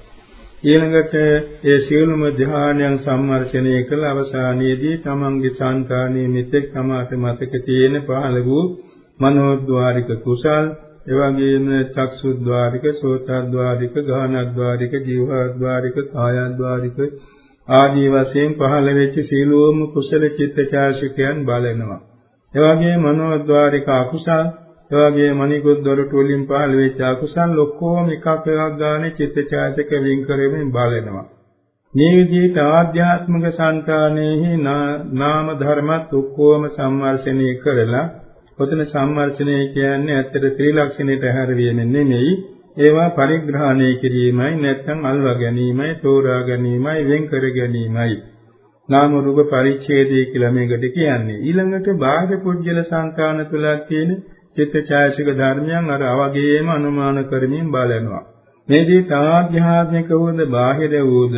ඊළඟට ඒ සියලුම ධ්‍යානයන් සම්මර්ෂණය කළ අවසානයේදී තමන්ගේ సంతානයේ මෙතෙක් තමාට මතක තියෙන පහළ වූ මනෝද්වාරික කුසල් එවැගේම චක්සුද්්වාරික, සෝතද්්වාරික, ගානද්්වාරික, ජීවද්්වාරික, කායද්්වාරික ආදී වශයෙන් පහළ වෙච්ච සීලෝම කුසල චිත්තචෛසිකයන් බලනවා. එවැගේම මනෝද්්වාරික අකුසල්, එවැගේම මනිකුත් දොරටු වලින් පහළ වෙච්ච අකුසල් ඔක්කොම එකක් එකක් ගානේ චිත්තචෛසික වින් කරමින් බලනවා. මේ විදිහට ආධ්‍යාත්මික සංකාණයෙහි නාම ධර්මත් ඔක්කොම සම්වර්ෂණය කරලා ඔතන සම්මර්ෂණය කියන්නේ ඇත්තට ත්‍රිලක්ෂණයට හැරවීම නෙමෙයි ඒවා පරිග්‍රහණය කිරීමයි නැත්නම් අල්වා ගැනීමයි තෝරා ගැනීමයි වෙන් කර ගැනීමයි නාම රූප පරිච්ඡේදය කියලා මේකට කියන්නේ ඊළඟට බාහිර පුජ්‍යල සංකාන තුල තියෙන චිත්තචෛසික ධර්මයන් අර අවගේම අනුමාන කරමින් බලනවා මේදී තාධ්‍යාත්මික වූද බාහිර වූද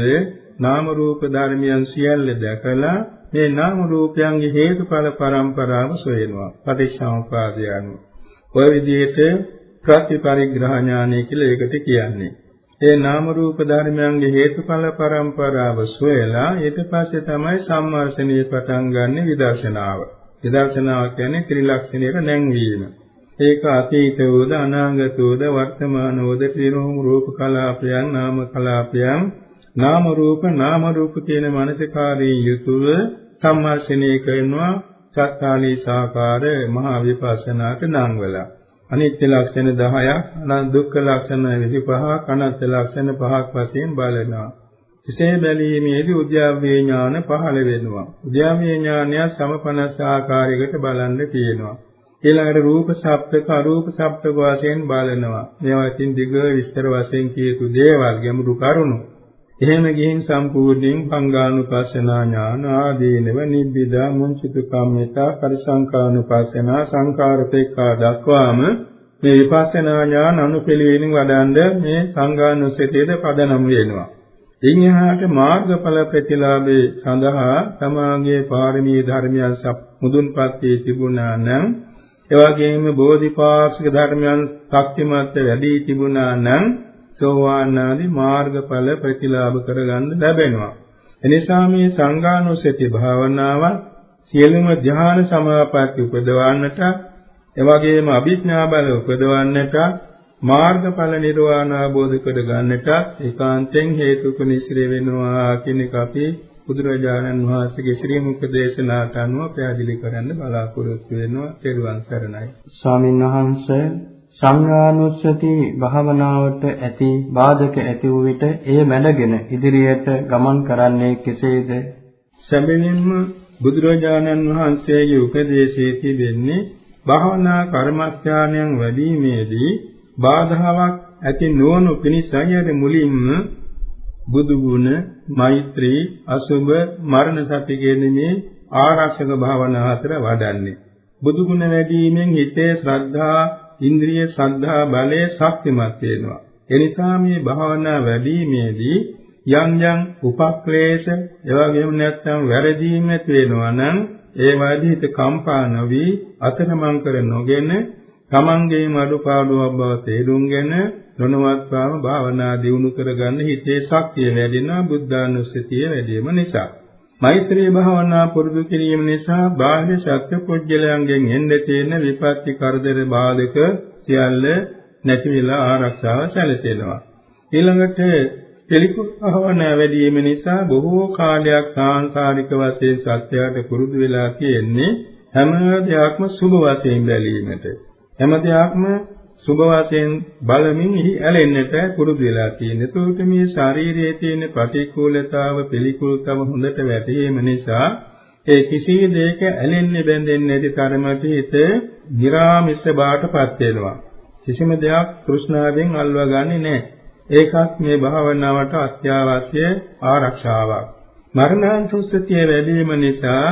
නාම රූප ධර්මයන් සියල්ල දැකලා මේ නාම රූපයන්ගේ හේතුඵල පරම්පරාව සොයනවා පටිච්චසමුපාදය අනුව. ඔය විදිහට ප්‍රතිපරිග්‍රහ ඥානය කියලා ඒකට කියන්නේ. ඒ නාම රූප ධර්මයන්ගේ හේතුඵල පරම්පරාව සොයලා ඊට පස්සේ තමයි සම්මර්ෂණීය පටන් ගන්න විදර්ශනාව. විදර්ශනාව කියන්නේ ත්‍රිලක්ෂණයට නැංවීම. ඒක අතීත වූද අනාගත වූද වර්තමාන වූද සියලුම රූප කලාපයන් නාම කලාපයන් නාම රූප නාම රූප කියන මානසිකාරී යුතුව සම්මාසනය කරනවා චත්තාලී සාකාර මහා විපස්සනාට නම් වෙලා. අනිත්‍ය ලක්ෂණ 10ක් අනන්ත දුක්ඛ ලක්ෂණ 25ක් අනත්ත් ලක්ෂණ 5ක් වශයෙන් බලනවා. එසේ බැලීමේදී උද්‍යාවේ ඥාන පහළ වෙනවා. උද්‍යාවේ ඥානය සමපනස් ආකාරයකට බලන්න තියෙනවා. ඊළඟට රූප ශබ්දක අරූප ශබ්දක වශයෙන් බලනවා. මේවා ඉතින් දිග විස්තර වශයෙන් කියතු දේවල් ගැඹුරු කරුණු. එහෙම ගිහින් සම්පූර්ණයෙන් පංගානුපස්සනා ඥාන ආදීනව නිබ්බිදා මුංචිත කම්මිතා පරිසංකානුපස්සනා සංකාරපේක්ඛා දක්වාම මේ විපස්සනා ඥාන අනුපිළිවෙලින් වඩන්ඩ මේ සංගානුසතියද පදනම් වෙනවා. ඉන් එහාට මාර්ගඵල ප්‍රතිලාභේ සඳහා තමාගේ පාරමී ධර්මයන් මුදුන්පත් වී තිබුණා නම් එවැගේම බෝධිපාක්ෂික ධර්මයන් ශක්තිමත් වැඩි තිබුණා නම් සෝවාන් ආදී මාර්ගඵල ප්‍රතිලාභ කරගන්න ලැබෙනවා. එනිසා මේ සංඝානුසති භාවනාව සියලුම ධ්‍යාන සමාපatti උපදවන්නට එවැගේම අභිඥා බල උපදවන්නට මාර්ගඵල නිර්වාණ අවබෝධ කර ගන්නට ඒකාන්තයෙන් හේතුපනිශ්‍රේ වෙනවා කියන එක අපි බුදුරජාණන් වහන්සේගේ ශ්‍රී මුඛ දේශනාවට අනුව පැහැදිලි කරන්න බලාපොරොත්තු වෙනවා තෙරුවන් සරණයි. ස්වාමීන් වහන්සේ සංඝානුස්සති භාවනාවට ඇති බාධක ඇති වූ විට එය මැඩගෙන ඉදිරියට ගමන් කරන්නේ කෙසේද? සැබවින්ම බුදුරජාණන් වහන්සේගේ උපදේශයේ තිබෙන්නේ භාවනා කර්මස්ථානයන් වැඩිීමේදී බාධාවක් ඇති නොවනු පිණිසයි මුලින්ම බුදු ගුණ, මෛත්‍රී, අසුබ, මරණ සති කියන මේ ආරක්ෂක භාවනා හතර වඩන්නේ. බුදු ගුණ වැඩිවීමෙන් හිතේ ශ්‍රද්ධා ඉන්ද්‍රිය ශ්‍රද්ධා බලය ශක්තිමත් වෙනවා. එනිසා මේ භාවනා වැඩිීමේදී යම් යම් උපක්ලේශ එවැගේම නැත්නම් වැරදීමත් වෙනවා නම් ඒ වාදීත කම්පා නොවි අතරමං කර නොගෙන තමන්ගේ අඩුපාඩුවක් බව තේරුම්ගෙන නොනවත්වාම භාවනා දියුණු කරගන්න හිතේ ශක්තිය වැඩෙනවා බුද්ධානුස්සතිය වැඩිම නිසා මෛත්‍රී භාවනා පුරුදු කිරීම නිසා බාහ්‍ය ශක්ති පුජ්‍යලයන්ගෙන් එන්න තියෙන විපත්ති කරදර බාධක සියල්ල නැති වෙලා ආරක්ෂාව සැලසෙනවා. ඊළඟට පිළිකුල් භාවනා වැඩි වීම නිසා බොහෝ කාලයක් සාංශාරික වශයෙන් සත්‍යයට පුරුදු වෙලා තියෙන්නේ හැම දෙයක්ම සුභ වශයෙන් බැලීමට. හැම දෙයක්ම සුභ වශයෙන් බලමින් ඉහි ඇලෙන්නට පුරුදු වෙලා තියෙන. ඒතකොට මේ ශාරීරියේ තියෙන ප්‍රතිකූලතාව පිළිකුලතාව හොඳට වැටීම නිසා ඒ කිසි දෙයක ඇලෙන්නේ බැඳෙන්නේ නැති තරමට හිත निराமிස බාටපත් වෙනවා. කිසිම දෙයක් තෘෂ්ණාවෙන් අල්වා ගන්නේ නැහැ. ඒකත් මේ භාවනාවට අත්‍යවශ්‍ය ආරක්ෂාවක්. මරණාන්සුස්තිය වැඩි වීම නිසා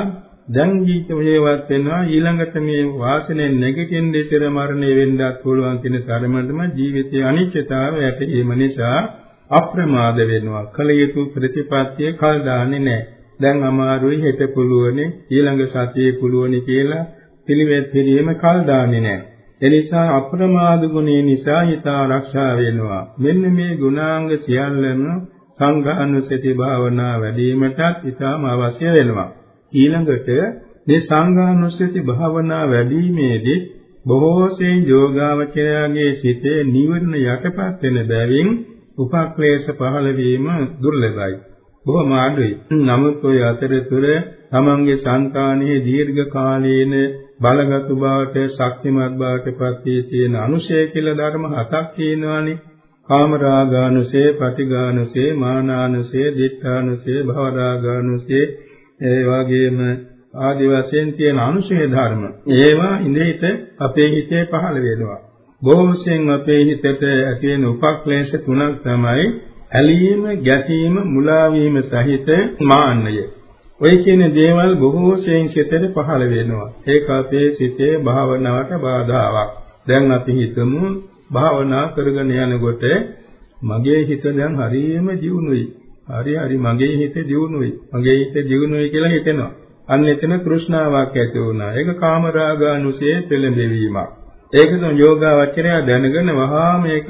දැන් ජීවිතේවත් වෙනවා. ඊළඟට මේ වාසනෙන් නැගිටින්න ඉස්සර මරණය වෙන්නත් පුළුවන් කියන තරමටම ජීවිතයේ අනිත්‍යතාවය ඇතිවීම නිසා අප්‍රමාද වෙනවා. කල යුතු ප්‍රතිපත්තිය කල් දාන්නේ නැහැ. දැන් අමාරුයි හෙට පුළුවනි ඊළඟ සතියේ පුළුවනි කියලා පිළිවෙත් පිළියෙම කල් දාන්නේ නැහැ. එනිසා අප්‍රමාද ගුණය නිසා හිත ආරක්ෂා වෙනවා. මෙන්න මේ ගුණාංග සියල්ලම සංඝානුසති භාවනා වැඩිවීමටත් ඉතාම අවශ්‍ය වෙනවා. ඊළඟට මේ සංඝානුස්සති භාවනා වැඩිීමේදී බොහෝ සෙයින් යෝගාවචරයාගේ සිතේ නිවර්ණ යටපත් වෙන බැවින් උපක්ලේශ පහළ වීම දුර්ලභයි. බොහොම අඩුයි. නමුත් ඔය අතරතුර තමන්ගේ සංකානයේ දීර්ඝ කාලීන බලගත් බවට ශක්තිමත් බවට පත් වී තියෙන අනුශය කියලා ධර්ම හතක් තියෙනවානේ. කාමරාගානුසේ, පටිඝානුසේ, මානානුසේ, දිඨානුසේ, භවරාගානුසේ ඒ වගේම ආදි වශයෙන් තියෙන අනුශය ධර්ම ඒවා ඉඳිට අපේ හිතේ පහළ වෙනවා බොහෝසෙන් අපේ හිතට ඇති වෙන උපක්ලේශ තුනක් තමයි ඇලීම, ගැටීම, මුලා වීම සහිත මාන්නය. ඔය කියන දේවල් බොහෝසෙන් සිතට පහළ වෙනවා. ඒක අපේ සිතේ භාවනාවට බාධාවක්. දැන් අපි හිතමු භාවනා කරගෙන යනකොට මගේ හිත දැන් හරියම ජීුණුයි. හරි හරි මගේ හිත දියුණුවයි. මගේ හිත දියුණුවයි කියලා හිතෙනවා. අන්න එතන තෘෂ්ණාවක් ඇති වුණා. ඒක කාමරාගානුසයේ පෙළඹවීමක්. ඒක තමයි යෝගාවචරය දැනගෙන වහා මේක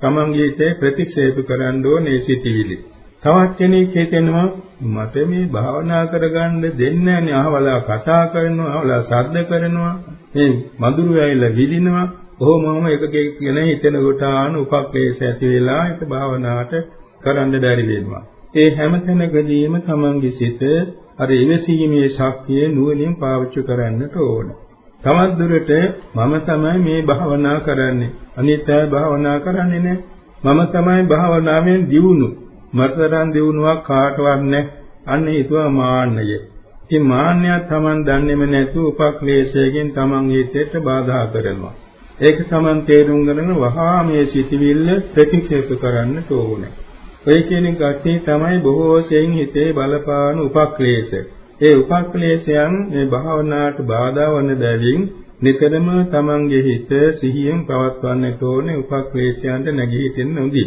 තමන්ගේ හිතේ ප්‍රතික්ෂේප කරන්න ඕනේ සිටිවිලි. තවත් කෙනෙක් හිතෙනවා මට මේ භාවනා කරගන්න දෙන්නේ නැහැ අහවලා කතා කරනවා අහවලා ශබ්ද කරනවා මේ මధుර ඇවිල්ලා විදිනවා කොහොමම එකක කියන හිතෙන කොට ආන උපක්ලේශ ඇති වෙලා ඒක භාවනාවට කරන්න බැරි වෙනවා ඒ හැම තැනකදීම තමන්ගේ සිත අර ඉවසීමේ ශක්තිය නුවණින් පාවිච්චි කරන්නට ඕන. තවත් දුරට මම තමයි මේ භාවනා කරන්නේ. අනිත් අය භාවනා කරන්නේ නැහැ. මම තමයි භාවනාවෙන් දියුණු. මතරන් දියුණුවක් කාටවත් නැහැ. අන්න හිතුවා මාන්නය. ඉතින් මාන්නය තමන් දන්නේම නැතුව උපක්ලේශයෙන් තමන්ගේ හිතට බාධා කරනවා. ඒක තමන් තේරුම් ගන්න වහා මේ සිටිවිල්ල ප්‍රතික්ෂේප කරන්නට ඕනේ. ඔය කියන ගතිය තමයි බොහෝ සෙයින් හිතේ බලපාන උපක්ලේශ. ඒ උපක්ලේශයන් මේ භාවනාවට බාධා වන බැවින් නිතරම තමන්ගේ හිත සිහියෙන් පවත්වන්නට ඕනේ උපක්ලේශයන්ට නැගී හිටින්න උදී.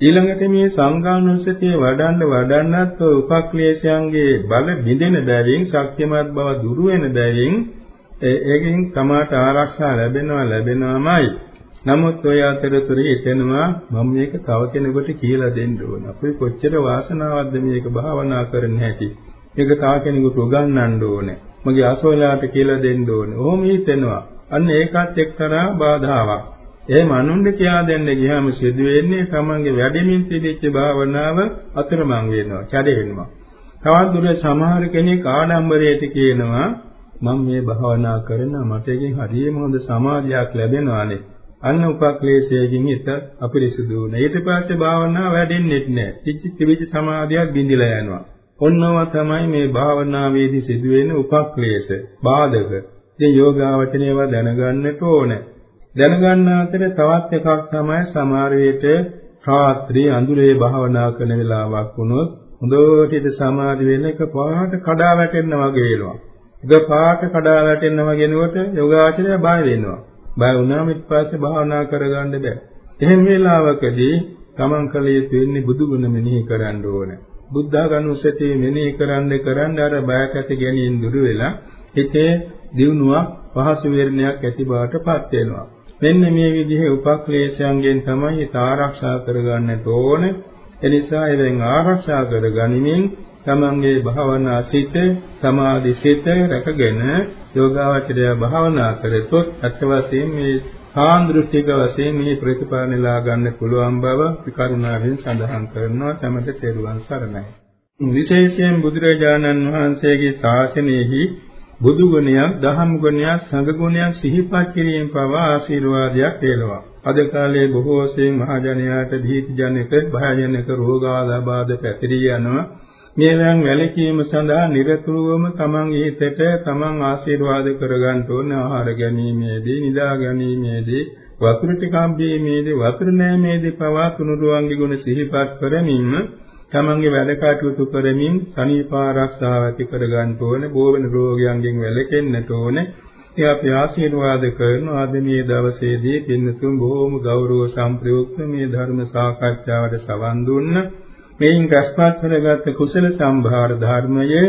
ඊළඟට මේ සංඝානුස්සතිය වඩන්න වඩන්නත් උපක්ලේශයන්ගේ බල බිඳෙන බැවින් ශක්තිමත් බව දුරු වෙන බැවින් ඒකෙන් තමාට ආරක්ෂා ලැබෙනවා ලැබෙනවාමයි. නමුත් ඔය අතරතුර හිතෙනවා මම මේක තව කෙනෙකුට කියලා දෙන්න ඕන. අපි කොච්චර වාසනාවක්ද මේක භාවනා කරන්න හැටි. ඒක තව කෙනෙකුට උගන්වන්න ඕනේ. මගේ අසෝලාට කියලා දෙන්න ඕනේ. ඔහොම හිතෙනවා. අන්න ඒකත් එක්තරා බාධාවක්. එහෙම අනුන්ට කියා දෙන්න ගියාම සිදු වෙන්නේ තමන්ගේ වැඩමින් තිබිච්ච භාවනාව අතරමං වෙනවා, කැඩ වෙනවා. තවත් දුර සමහර කෙනෙක් ආඩම්බරයට කියනවා මම මේ භාවනා කරන මට එකෙන් හරියම හොඳ සමාධියක් ලැබෙනවානේ. අන්න උපක්ලේශයෙන් හිත අපිරිසුදු වුණා. ඊට පස්සේ භාවනාව වැඩෙන්නේ නැහැ. තිච්ච තිබිච්ච සමාධියක් බිඳිලා යනවා. ඔන්නව තමයි මේ භාවනාවේදී සිදුවෙන උපක්ලේශ, බාධක. ඉතින් යෝගාවචනයව දැනගන්නට ඕනේ. දැනගන්න අතර තවත් එකක් තමයි සමහර විට රාත්‍රී අඳුරේ භාවනා කරන වෙලාවක් වුණොත් හොඳට සමාධි වෙන එක පාට කඩා වැටෙන්න වගේ වෙනවා. එක පාට කඩා වැටෙන්න වගේනකොට යෝගාචරය බය වෙනවා. බය වුණාම ඊට පස්සේ භාවනා කරගන්න බෑ. එහෙම වෙලාවකදී තමන් කල යුතු වෙන්නේ බුදු ගුණ මෙනෙහි කරන්න ඕනේ. බුද්ධාගනුසතිය මෙනෙහි කරන්න කරන්න අර බයක් ඇති ගැනීම දුරු වෙලා හිතේ දියුණුවක් පහසු වෙරණයක් ඇති බවටපත් වෙනවා. මෙන්න මේ විදිහේ උපක්ලේශයන්ගෙන් තමයි හිත ආරක්ෂා කරගන්නට ඕනේ. එනිසා එවෙන් ආරක්ෂා කරගනිමින් තමන්ගේ භාවනා සිත සමාධි සිත රැකගෙන යෝගාවචරය භාවනා කරතොත් අත් වශයෙන් මේ සාන්දෘෂ්ටික වශයෙන් මේ ප්‍රතිඵල නෙලා ගන්න පුළුවන් බව විකරුණාවෙන් සඳහන් කරනවා තමට තෙරුවන් සරණයි. විශේෂයෙන් බුදුරජාණන් වහන්සේගේ ශාසනයෙහි බුදු ගුණයක්, දහම් ගුණයක්, සංඝ ගුණයක් සිහිපත් කිරීම පවා ආශිර්වාදයක් වේලවා. අද කාලේ බොහෝ සෙයින් මහජනයාට භීති ජනක, භයජනක රෝගාබාධ පැතිරී යනවා. මේවෙන් වැළකීම සඳහා නිරතුරුවම තමන්ගේ හිතට තමන් ආශිර්වාද කරගන්න ඕන. ආහාර ගැනීමේදී නිදා ගැනීමේදී වතුර ටිකක් බීමේදී වතුර නෑමේදී පවා තුනුරුවන්ගේ ගුණ සිහිපත් කරමින්ම තමන්ගේ වැඩ කටයුතු කරමින් සනීප ආරක්ෂාව ඇති කරගන්න ඕන. බෝවෙන රෝගයන්ගෙන් වැළකෙන්නට ඕන. ඒ අපි ආශිර්වාද කරන ආද මේ දවසේදී පින්නතුන් බොහෝම ගෞරව සම්ප්‍රයුක්ත මේ ධර්ම සාකච්ඡාවට සවන් දුන්නා මේන් රැස්පත් කරගත් කුසල සම්භාර ධර්මයේ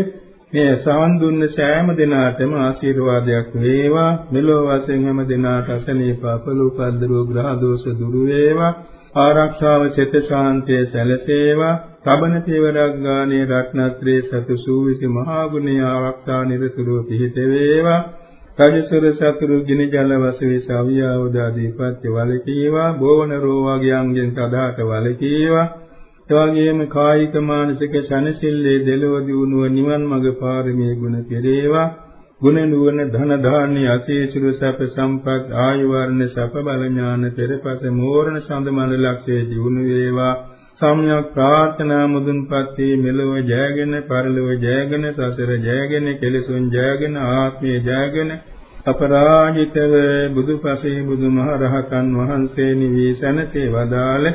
මේ සවන් දුන්න සෑම දිනාටම ආශිර්වාදයක් වේවා. මෙලොව වශයෙන් හැම දිනාට අසනීප අපලෝපද්දරෝ ග්‍රහ දෝෂ දුරු වේවා. ආරක්ෂාව චිත ශාන්තිය සැලසේවා. තබන තේවරක් ගානේ රත්නත්‍රේ සතු සූවිසි මහා ගුණය ආරක්ෂා නිරතුරුව පිහිට වේවා. රජසුර සතුරු ගිනි ජල වසවි සවියාවද ආදීපත්‍ය වලකීවා බෝවන රෝවාගයන්ගෙන් සදාට වලකීවා එවැගේම කායික මානසික සනසිල්ලේ දෙලොව දියුණුව නිවන් මඟ පාරමී ගුණ කෙරේවා. ගුණ නුවණ ධන ධාන්‍ය අසීසුරු සැප සම්පත් ආයු වර්ණ සැප බල ඥාන පෙරපස මෝරණ සඳ මණ්ඩලක්ෂේ දියුණු වේවා. සම්්‍යක් ප්‍රාර්ථනා මුදුන්පත් වී මෙලොව ජයගෙන පරලොව ජයගෙන සසර ජයගෙන කෙලෙසුන් ජයගෙන ආත්මය ජයගෙන අපරාජිතව බුදුපසේ බුදුමහරහතන් වහන්සේ නිවී සැනසේ වදාළ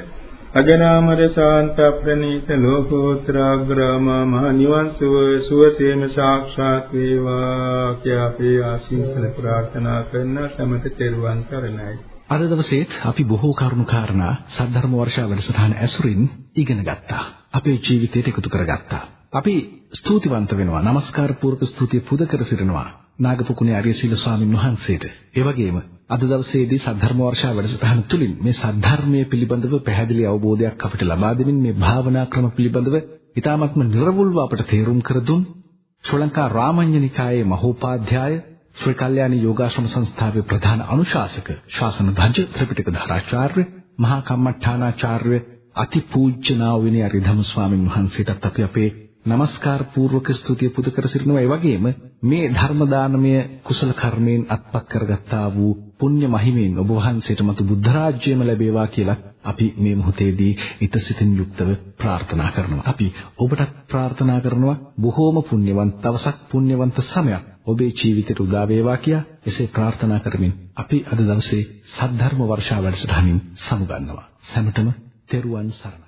අජරාමර ශාන්ත ප්‍රණීත ලෝකෝත්‍රාග්‍රාමා මහ නිවන් සුව සුවසේම සාක්ෂාත් වේවා කියා අපි ආශිර්වාද ප්‍රාර්ථනා කරන සමත තෙරුවන් සරණයි. අද දවසේත් අපි බොහෝ කරුණු කාරණා සද්ධර්ම වර්ෂා වැඩසටහන ඇසුරින් ඉගෙන ගත්තා. අපේ ජීවිතයට එකතු කරගත්තා. අපි ස්තුතිවන්ත වෙනවා. নমස්කාර පූර්වක ස්තුතිය පුද කර සිටිනවා. නාගපුකුණේ ආර්යශීල ස්වාමින් වහන්සේට. ඒ වගේම අද දවසේදී සද්ධර්ම වර්ෂා වැඩසටහන තුලින් මේ සද්ධර්මයේ පිළිබඳව පැහැදිලි අවබෝධයක් අපිට ලබා දෙමින් මේ භාවනා ක්‍රම පිළිබඳව ඊ타ත්ම නිර්වුල්ව අපට තේරුම් කර දුන් ශ්‍රී ලංකා රාමඤ්ඤනිකායේ මහෝපාධ්‍යාය ශ්‍රී කල්යාණී යෝගාශ්‍රම සංස්ථාවේ ප්‍රධාන අනුශාසක ශාසන ධජ ත්‍රිපිටක ධාරාචාර්ය මහා කම්මඨානාචාර්ය අතිපූජ්‍ය නා වූ විනය රිධම ස්වාමින් වහන්සේටත් අපි අපේ নমස්කාර පූර්වක ස්තුතිය පුද කර සිටිනවා ඒ වගේම මේ ධර්ම දානමය කුසල කර්මයෙන් අත්පත් කරගත්තා වූ පුණ්‍ය මහිමෙන් ඔබ වහන්සේට මතු බුද්ධ රාජ්‍යයම ලැබේවා කියලා අපි මේ මොහොතේදී ඊතසිතින් යුක්තව ප්‍රාර්ථනා කරනවා. අපි ඔබටත් ප්‍රාර්ථනා කරනවා බොහෝම පුණ්‍යවන්ත දවසක් පුණ්‍යවන්ත සමයක් ඔබේ ජීවිතයට උදා වේවා කියා එසේ ප්‍රාර්ථනා කරමින් අපි අද දවසේ සද්ධර්ම වර්ෂාව වැඩසටහනින් සමුගන්නවා. සැමටම තෙරුවන් සරණයි.